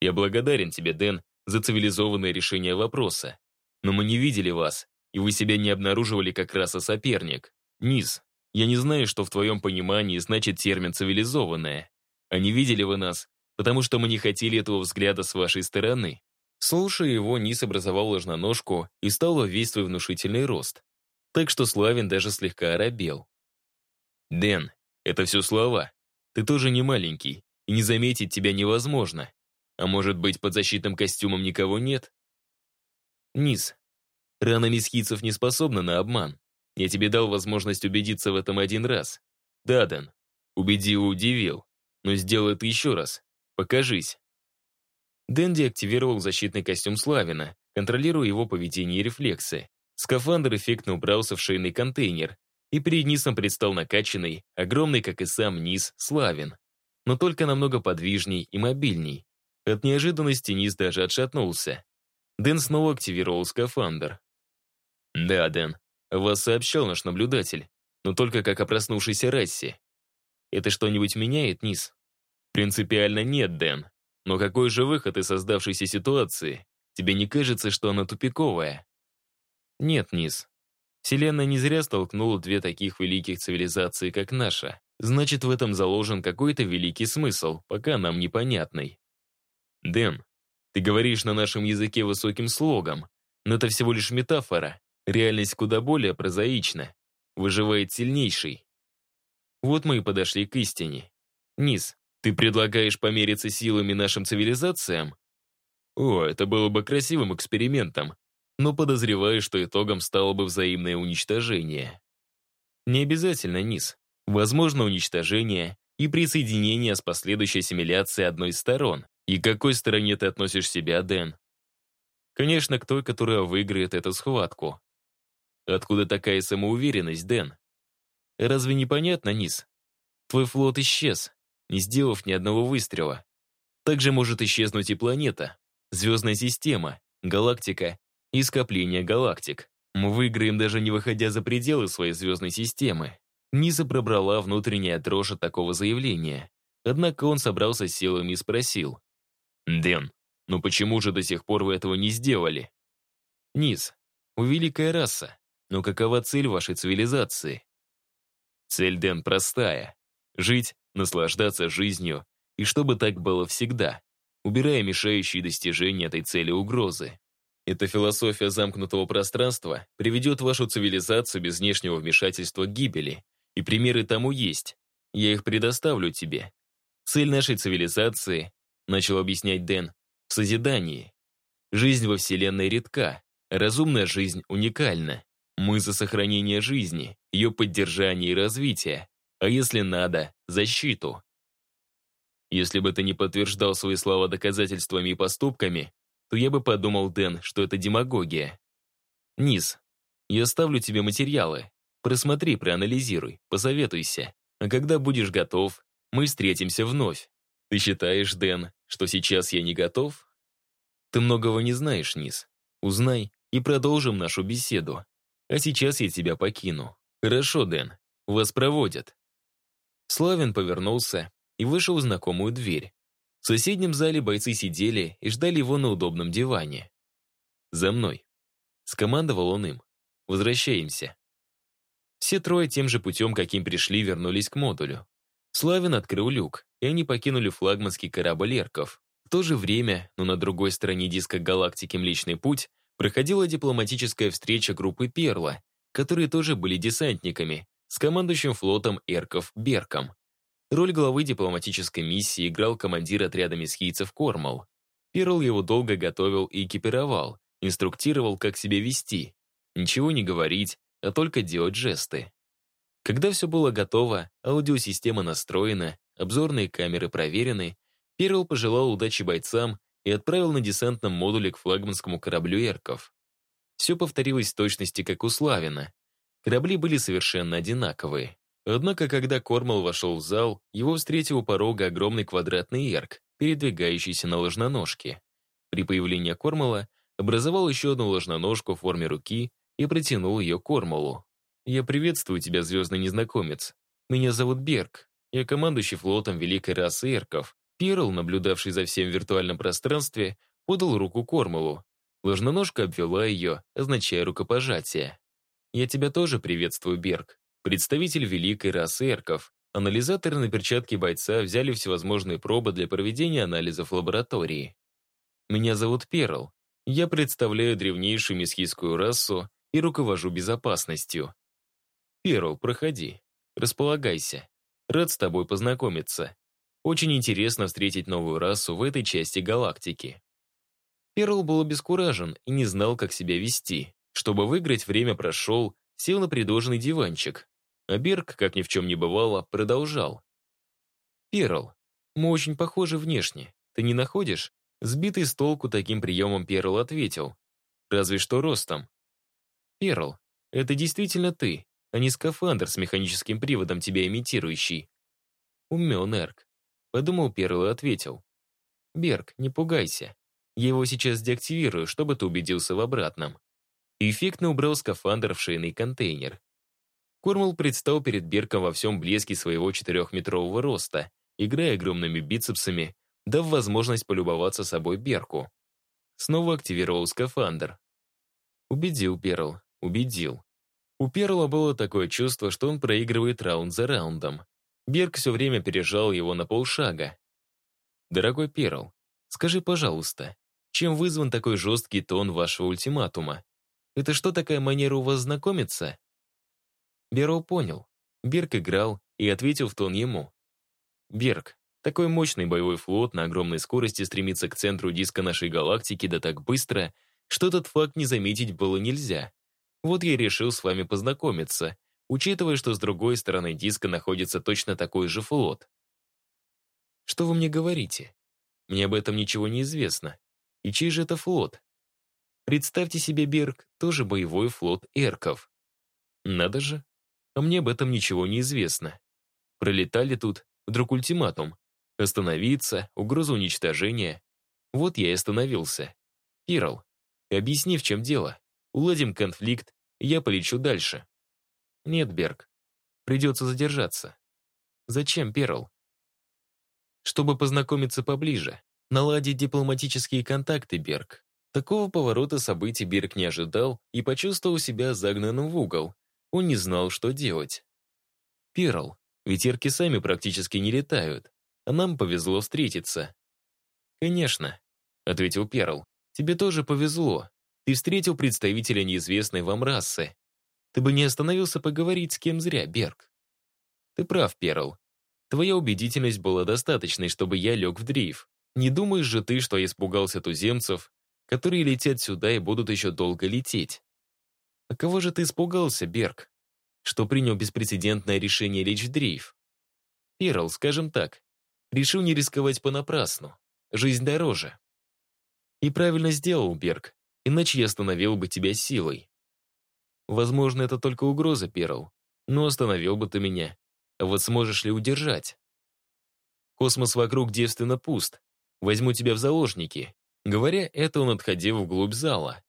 Я благодарен тебе, Дэн, за цивилизованное решение вопроса. Но мы не видели вас, и вы себя не обнаруживали как раса-соперник. Низ, я не знаю, что в твоем понимании значит термин «цивилизованное». А не видели вы нас, потому что мы не хотели этого взгляда с вашей стороны. Слушая его, Низ образовал ложноножку и стал во весь свой внушительный рост. Так что Славин даже слегка оробел. «Дэн, это все слова. Ты тоже не маленький, и не заметить тебя невозможно. А может быть, под защитным костюмом никого нет? Низ. Рана месхийцев не способна на обман. Я тебе дал возможность убедиться в этом один раз. Да, Дэн, убеди и удивил. Но сделай это еще раз. Покажись. Дэн деактивировал защитный костюм Славина, контролируя его поведение и рефлексы. Скафандр эффектно убрался в шейный контейнер, и перед Нисом предстал накачанный, огромный, как и сам Низ, Славин. Но только намного подвижней и мобильней. От неожиданности Низ даже отшатнулся. Дэн снова активировал скафандр. «Да, Дэн, вас сообщал наш наблюдатель, но только как о проснувшейся расе. Это что-нибудь меняет, Низ?» «Принципиально нет, Дэн. Но какой же выход из создавшейся ситуации? Тебе не кажется, что она тупиковая?» «Нет, Низ. Вселенная не зря столкнула две таких великих цивилизации, как наша. Значит, в этом заложен какой-то великий смысл, пока нам непонятный. Дэн, ты говоришь на нашем языке высоким слогом, но это всего лишь метафора. Реальность куда более прозаична. Выживает сильнейший. Вот мы и подошли к истине. Низ, ты предлагаешь помериться силами нашим цивилизациям? О, это было бы красивым экспериментом, но подозреваю, что итогом стало бы взаимное уничтожение. Не обязательно низ. Возможно уничтожение и присоединение с последующей ассимиляцией одной из сторон. И к какой стороне ты относишь себя, Дэн? Конечно, к той, которая выиграет эту схватку. Откуда такая самоуверенность, Дэн? Разве не понятно, Низ? Твой флот исчез, не сделав ни одного выстрела. Также может исчезнуть и планета, звездная система, галактика и скопление галактик. Мы выиграем, даже не выходя за пределы своей звездной системы. Низа пробрала внутренняя дрожь от такого заявления. Однако он собрался силами и спросил. «Дэн, ну почему же до сих пор вы этого не сделали?» «Низ, вы великая раса, но какова цель вашей цивилизации?» «Цель, Дэн, простая. Жить, наслаждаться жизнью, и чтобы так было всегда, убирая мешающие достижения этой цели угрозы. Эта философия замкнутого пространства приведет вашу цивилизацию без внешнего вмешательства к гибели, и примеры тому есть. Я их предоставлю тебе. Цель нашей цивилизации начал объяснять Дэн, в созидании. Жизнь во Вселенной редка, разумная жизнь уникальна. Мы за сохранение жизни, ее поддержание и развитие, а если надо, защиту. Если бы ты не подтверждал свои слова доказательствами и поступками, то я бы подумал, Дэн, что это демагогия. Низ, я ставлю тебе материалы. Просмотри, проанализируй, посоветуйся. А когда будешь готов, мы встретимся вновь. Ты считаешь, Дэн, что сейчас я не готов? Ты многого не знаешь, Низ. Узнай и продолжим нашу беседу. А сейчас я тебя покину. Хорошо, Дэн. Вас проводят. Славин повернулся и вышел в знакомую дверь. В соседнем зале бойцы сидели и ждали его на удобном диване. «За мной», — скомандовал он им. «Возвращаемся». Все трое тем же путем, каким пришли, вернулись к модулю. Славин открыл люк, и они покинули флагманский корабль «Эрков». В то же время, но на другой стороне диска галактики Млечный Путь, проходила дипломатическая встреча группы «Перла», которые тоже были десантниками, с командующим флотом «Эрков» Берком. Роль главы дипломатической миссии играл командир отряда месхийцев Кормал. Перл его долго готовил и экипировал, инструктировал, как себя вести. Ничего не говорить, а только делать жесты. Когда все было готово, аудиосистема настроена, обзорные камеры проверены, Перл пожелал удачи бойцам и отправил на десантном модуле к флагманскому кораблю «Эрков». Все повторилось в точности, как у Славина. Корабли были совершенно одинаковые. Однако, когда Кормал вошел в зал, его встретил у порога огромный квадратный эрк, передвигающийся на ложноножке. При появлении Кормала образовал еще одну ложноножку в форме руки и протянул ее Кормалу. «Я приветствую тебя, звездный незнакомец. Меня зовут Берг. Я командующий флотом великой расы эрков. Перл, наблюдавший за всем в виртуальном пространстве, подал руку Кормалу. Ложноножка обвела ее, означая рукопожатие. «Я тебя тоже приветствую, Берг. Представитель великой расы эрков. Анализаторы на перчатке бойца взяли всевозможные пробы для проведения анализов в лаборатории. Меня зовут Перл. Я представляю древнейшую месхийскую расу и руковожу безопасностью. Перл, проходи. Располагайся. Рад с тобой познакомиться. Очень интересно встретить новую расу в этой части галактики. Перл был обескуражен и не знал, как себя вести. Чтобы выиграть время прошел, сел на предложенный диванчик. А Берг, как ни в чем не бывало, продолжал. «Перл, мы очень похожи внешне. Ты не находишь?» Сбитый с толку таким приемом Перл ответил. «Разве что ростом». «Перл, это действительно ты, а не скафандр с механическим приводом, тебя имитирующий». «Умен, Эрк», — подумал Перл и ответил. «Берг, не пугайся. Я его сейчас деактивирую, чтобы ты убедился в обратном». Эффектно убрал скафандр в шейный контейнер. Кормал предстал перед Берком во всем блеске своего четырехметрового роста, играя огромными бицепсами, дав возможность полюбоваться собой Берку. Снова активировал скафандр. Убедил Перл, убедил. У Перла было такое чувство, что он проигрывает раунд за раундом. Берг все время пережал его на полшага. «Дорогой Перл, скажи, пожалуйста, чем вызван такой жесткий тон вашего ультиматума? Это что, такая манера у вас знакомиться?» Берл понял. Берг играл и ответил в тон ему. «Берг, такой мощный боевой флот на огромной скорости стремится к центру диска нашей галактики да так быстро, что этот факт не заметить было нельзя. Вот я решил с вами познакомиться, учитывая, что с другой стороны диска находится точно такой же флот. Что вы мне говорите? Мне об этом ничего не известно. И чей же это флот? Представьте себе, Берг, тоже боевой флот эрков. Надо же. А мне об этом ничего не известно. Пролетали тут, вдруг ультиматум. Остановиться, угроза уничтожения. Вот я и остановился. Перл, объясни, в чем дело. Уладим конфликт, я полечу дальше. Нет, Берг. Придется задержаться. Зачем, Перл? Чтобы познакомиться поближе, наладить дипломатические контакты, Берг. Такого поворота событий Берг не ожидал и почувствовал себя загнанным в угол. Он не знал, что делать. Перл, ветерки сами практически не летают а нам повезло встретиться». «Конечно», — ответил Перл. «Тебе тоже повезло. Ты встретил представителя неизвестной вам расы. Ты бы не остановился поговорить с кем зря, Берг». «Ты прав, Перл. Твоя убедительность была достаточной, чтобы я лег в дрейф. Не думаешь же ты, что я испугался туземцев, которые летят сюда и будут еще долго лететь? А кого же ты испугался, Берг? Что принял беспрецедентное решение лечь в дрейф? Перл, скажем так, Решил не рисковать понапрасну. Жизнь дороже. И правильно сделал, Берг, иначе я остановил бы тебя силой. Возможно, это только угроза, Перл, но остановил бы ты меня. Вот сможешь ли удержать? Космос вокруг девственно пуст. Возьму тебя в заложники. Говоря это, он отходил вглубь зала.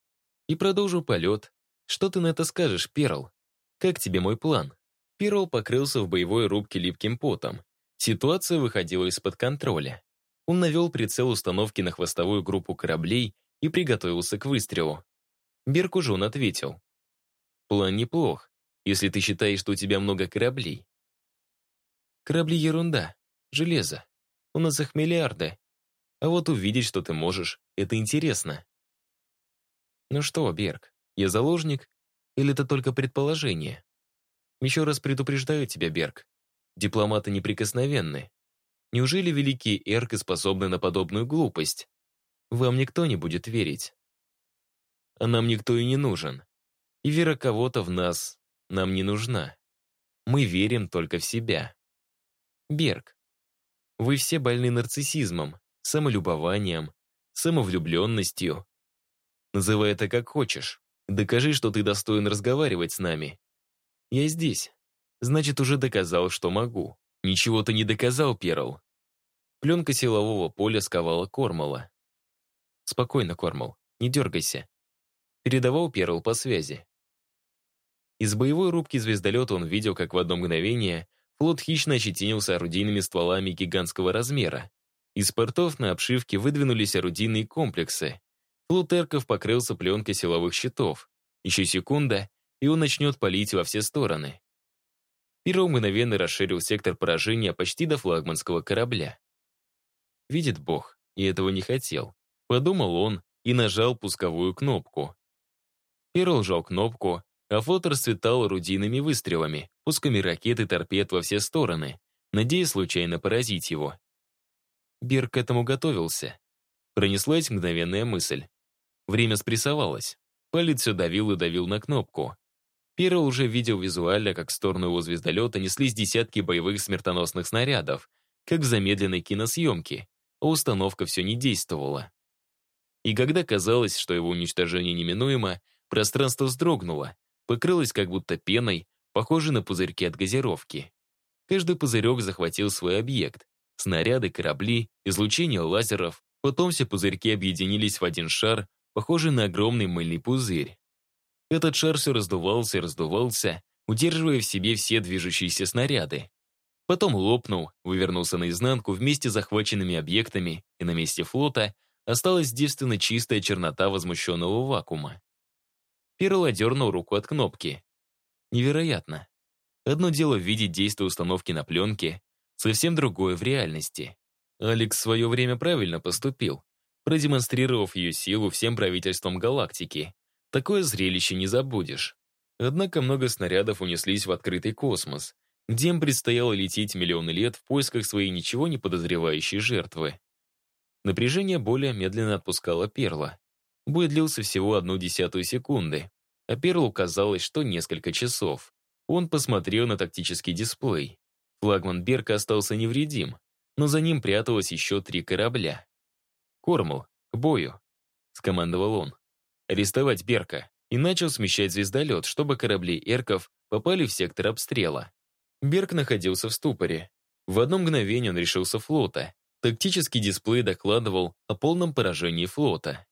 И продолжил полет. Что ты на это скажешь, Перл? Как тебе мой план? Перл покрылся в боевой рубке липким потом. Ситуация выходила из-под контроля. Он навел прицел установки на хвостовую группу кораблей и приготовился к выстрелу. Беркужон ответил. «План неплох, если ты считаешь, что у тебя много кораблей». «Корабли — ерунда, железо. У нас их миллиарды. А вот увидеть, что ты можешь, это интересно». «Ну что, Берг, я заложник? Или это только предположение?» «Еще раз предупреждаю тебя, Берг. Дипломаты неприкосновенны. Неужели великие эрки способны на подобную глупость? Вам никто не будет верить. А нам никто и не нужен. И вера кого-то в нас нам не нужна. Мы верим только в себя. Берг, вы все больны нарциссизмом, самолюбованием, самовлюбленностью. Называй это как хочешь. Докажи, что ты достоин разговаривать с нами. Я здесь, Значит, уже доказал, что могу. Ничего ты не доказал, Перл. Пленка силового поля сковала Кормала. «Спокойно, Кормал, не дергайся», — передавал Перл по связи. Из боевой рубки звездолета он видел, как в одно мгновение флот хищно ощетинился орудийными стволами гигантского размера. Из портов на обшивке выдвинулись орудийные комплексы. Флот эрков покрылся пленкой силовых щитов. Еще секунда, и он начнет палить во все стороны. Перл мгновенно расширил сектор поражения почти до флагманского корабля. Видит Бог, и этого не хотел. Подумал он и нажал пусковую кнопку. Перл жал кнопку, а флот расцветал орудийными выстрелами, пусками ракет и торпед во все стороны, надеясь случайно поразить его. Бирк к этому готовился. Пронеслась мгновенная мысль. Время спрессовалось. Палец все давил и давил на кнопку. Перл уже видел визуально, как в сторону его звездолета неслись десятки боевых смертоносных снарядов, как в замедленной киносъемке, а установка все не действовала. И когда казалось, что его уничтожение неминуемо, пространство вздрогнуло, покрылось как будто пеной, похожей на пузырьки от газировки. Каждый пузырек захватил свой объект. Снаряды, корабли, излучение лазеров. Потом все пузырьки объединились в один шар, похожий на огромный мыльный пузырь. Этот шар все раздувался и раздувался, удерживая в себе все движущиеся снаряды. Потом лопнул, вывернулся наизнанку вместе с захваченными объектами, и на месте флота осталась девственно чистая чернота возмущенного вакуума. Перл одернул руку от кнопки. Невероятно. Одно дело видеть действие установки на пленке, совсем другое в реальности. Алекс в свое время правильно поступил, продемонстрировав ее силу всем правительствам галактики. Такое зрелище не забудешь. Однако много снарядов унеслись в открытый космос, где им предстояло лететь миллионы лет в поисках своей ничего не подозревающей жертвы. Напряжение более медленно отпускало Перла. Бой длился всего одну десятую секунды, а Перлу казалось, что несколько часов. Он посмотрел на тактический дисплей. Флагман Берка остался невредим, но за ним пряталось еще три корабля. «Кормул, к бою!» — скомандовал он. «Арестовать Берка!» и начал смещать звездолет, чтобы корабли эрков попали в сектор обстрела. Берг находился в ступоре. В одно мгновение он решился флота. Тактический дисплей докладывал о полном поражении флота.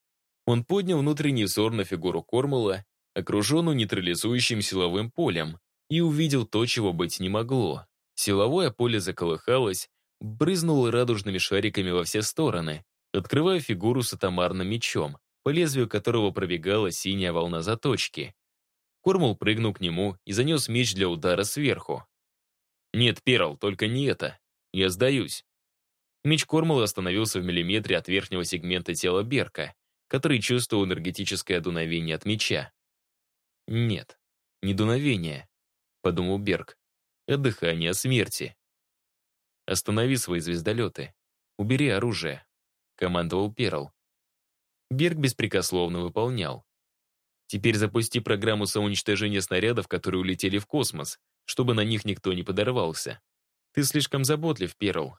Он поднял внутренний взор на фигуру Кормула, окруженную нейтрализующим силовым полем, и увидел то, чего быть не могло. Силовое поле заколыхалось, брызнуло радужными шариками во все стороны, открывая фигуру с атомарным мечом, по лезвию которого пробегала синяя волна заточки. Кормул прыгнул к нему и занес меч для удара сверху. «Нет, Перл, только не это. Я сдаюсь». Меч Кормула остановился в миллиметре от верхнего сегмента тела Берка, который чувствовал энергетическое дуновение от меча. «Нет, не дуновение», — подумал Берг, — «а дыхание смерти». «Останови свои звездолеты. Убери оружие», — командовал Перл. Берг беспрекословно выполнял. «Теперь запусти программу самоуничтожения снарядов, которые улетели в космос, чтобы на них никто не подорвался. Ты слишком заботлив, Перл».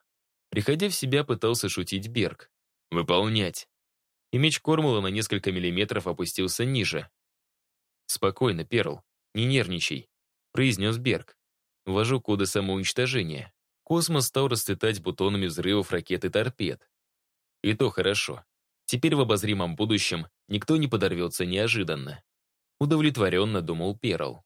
Приходя в себя, пытался шутить Берг. «Выполнять» и меч Кормула на несколько миллиметров опустился ниже. «Спокойно, Перл, не нервничай», — произнес Берг. Ввожу коды самоуничтожения. Космос стал расцветать бутонами взрывов ракет и торпед. И то хорошо. Теперь в обозримом будущем никто не подорвется неожиданно. Удовлетворенно думал Перл.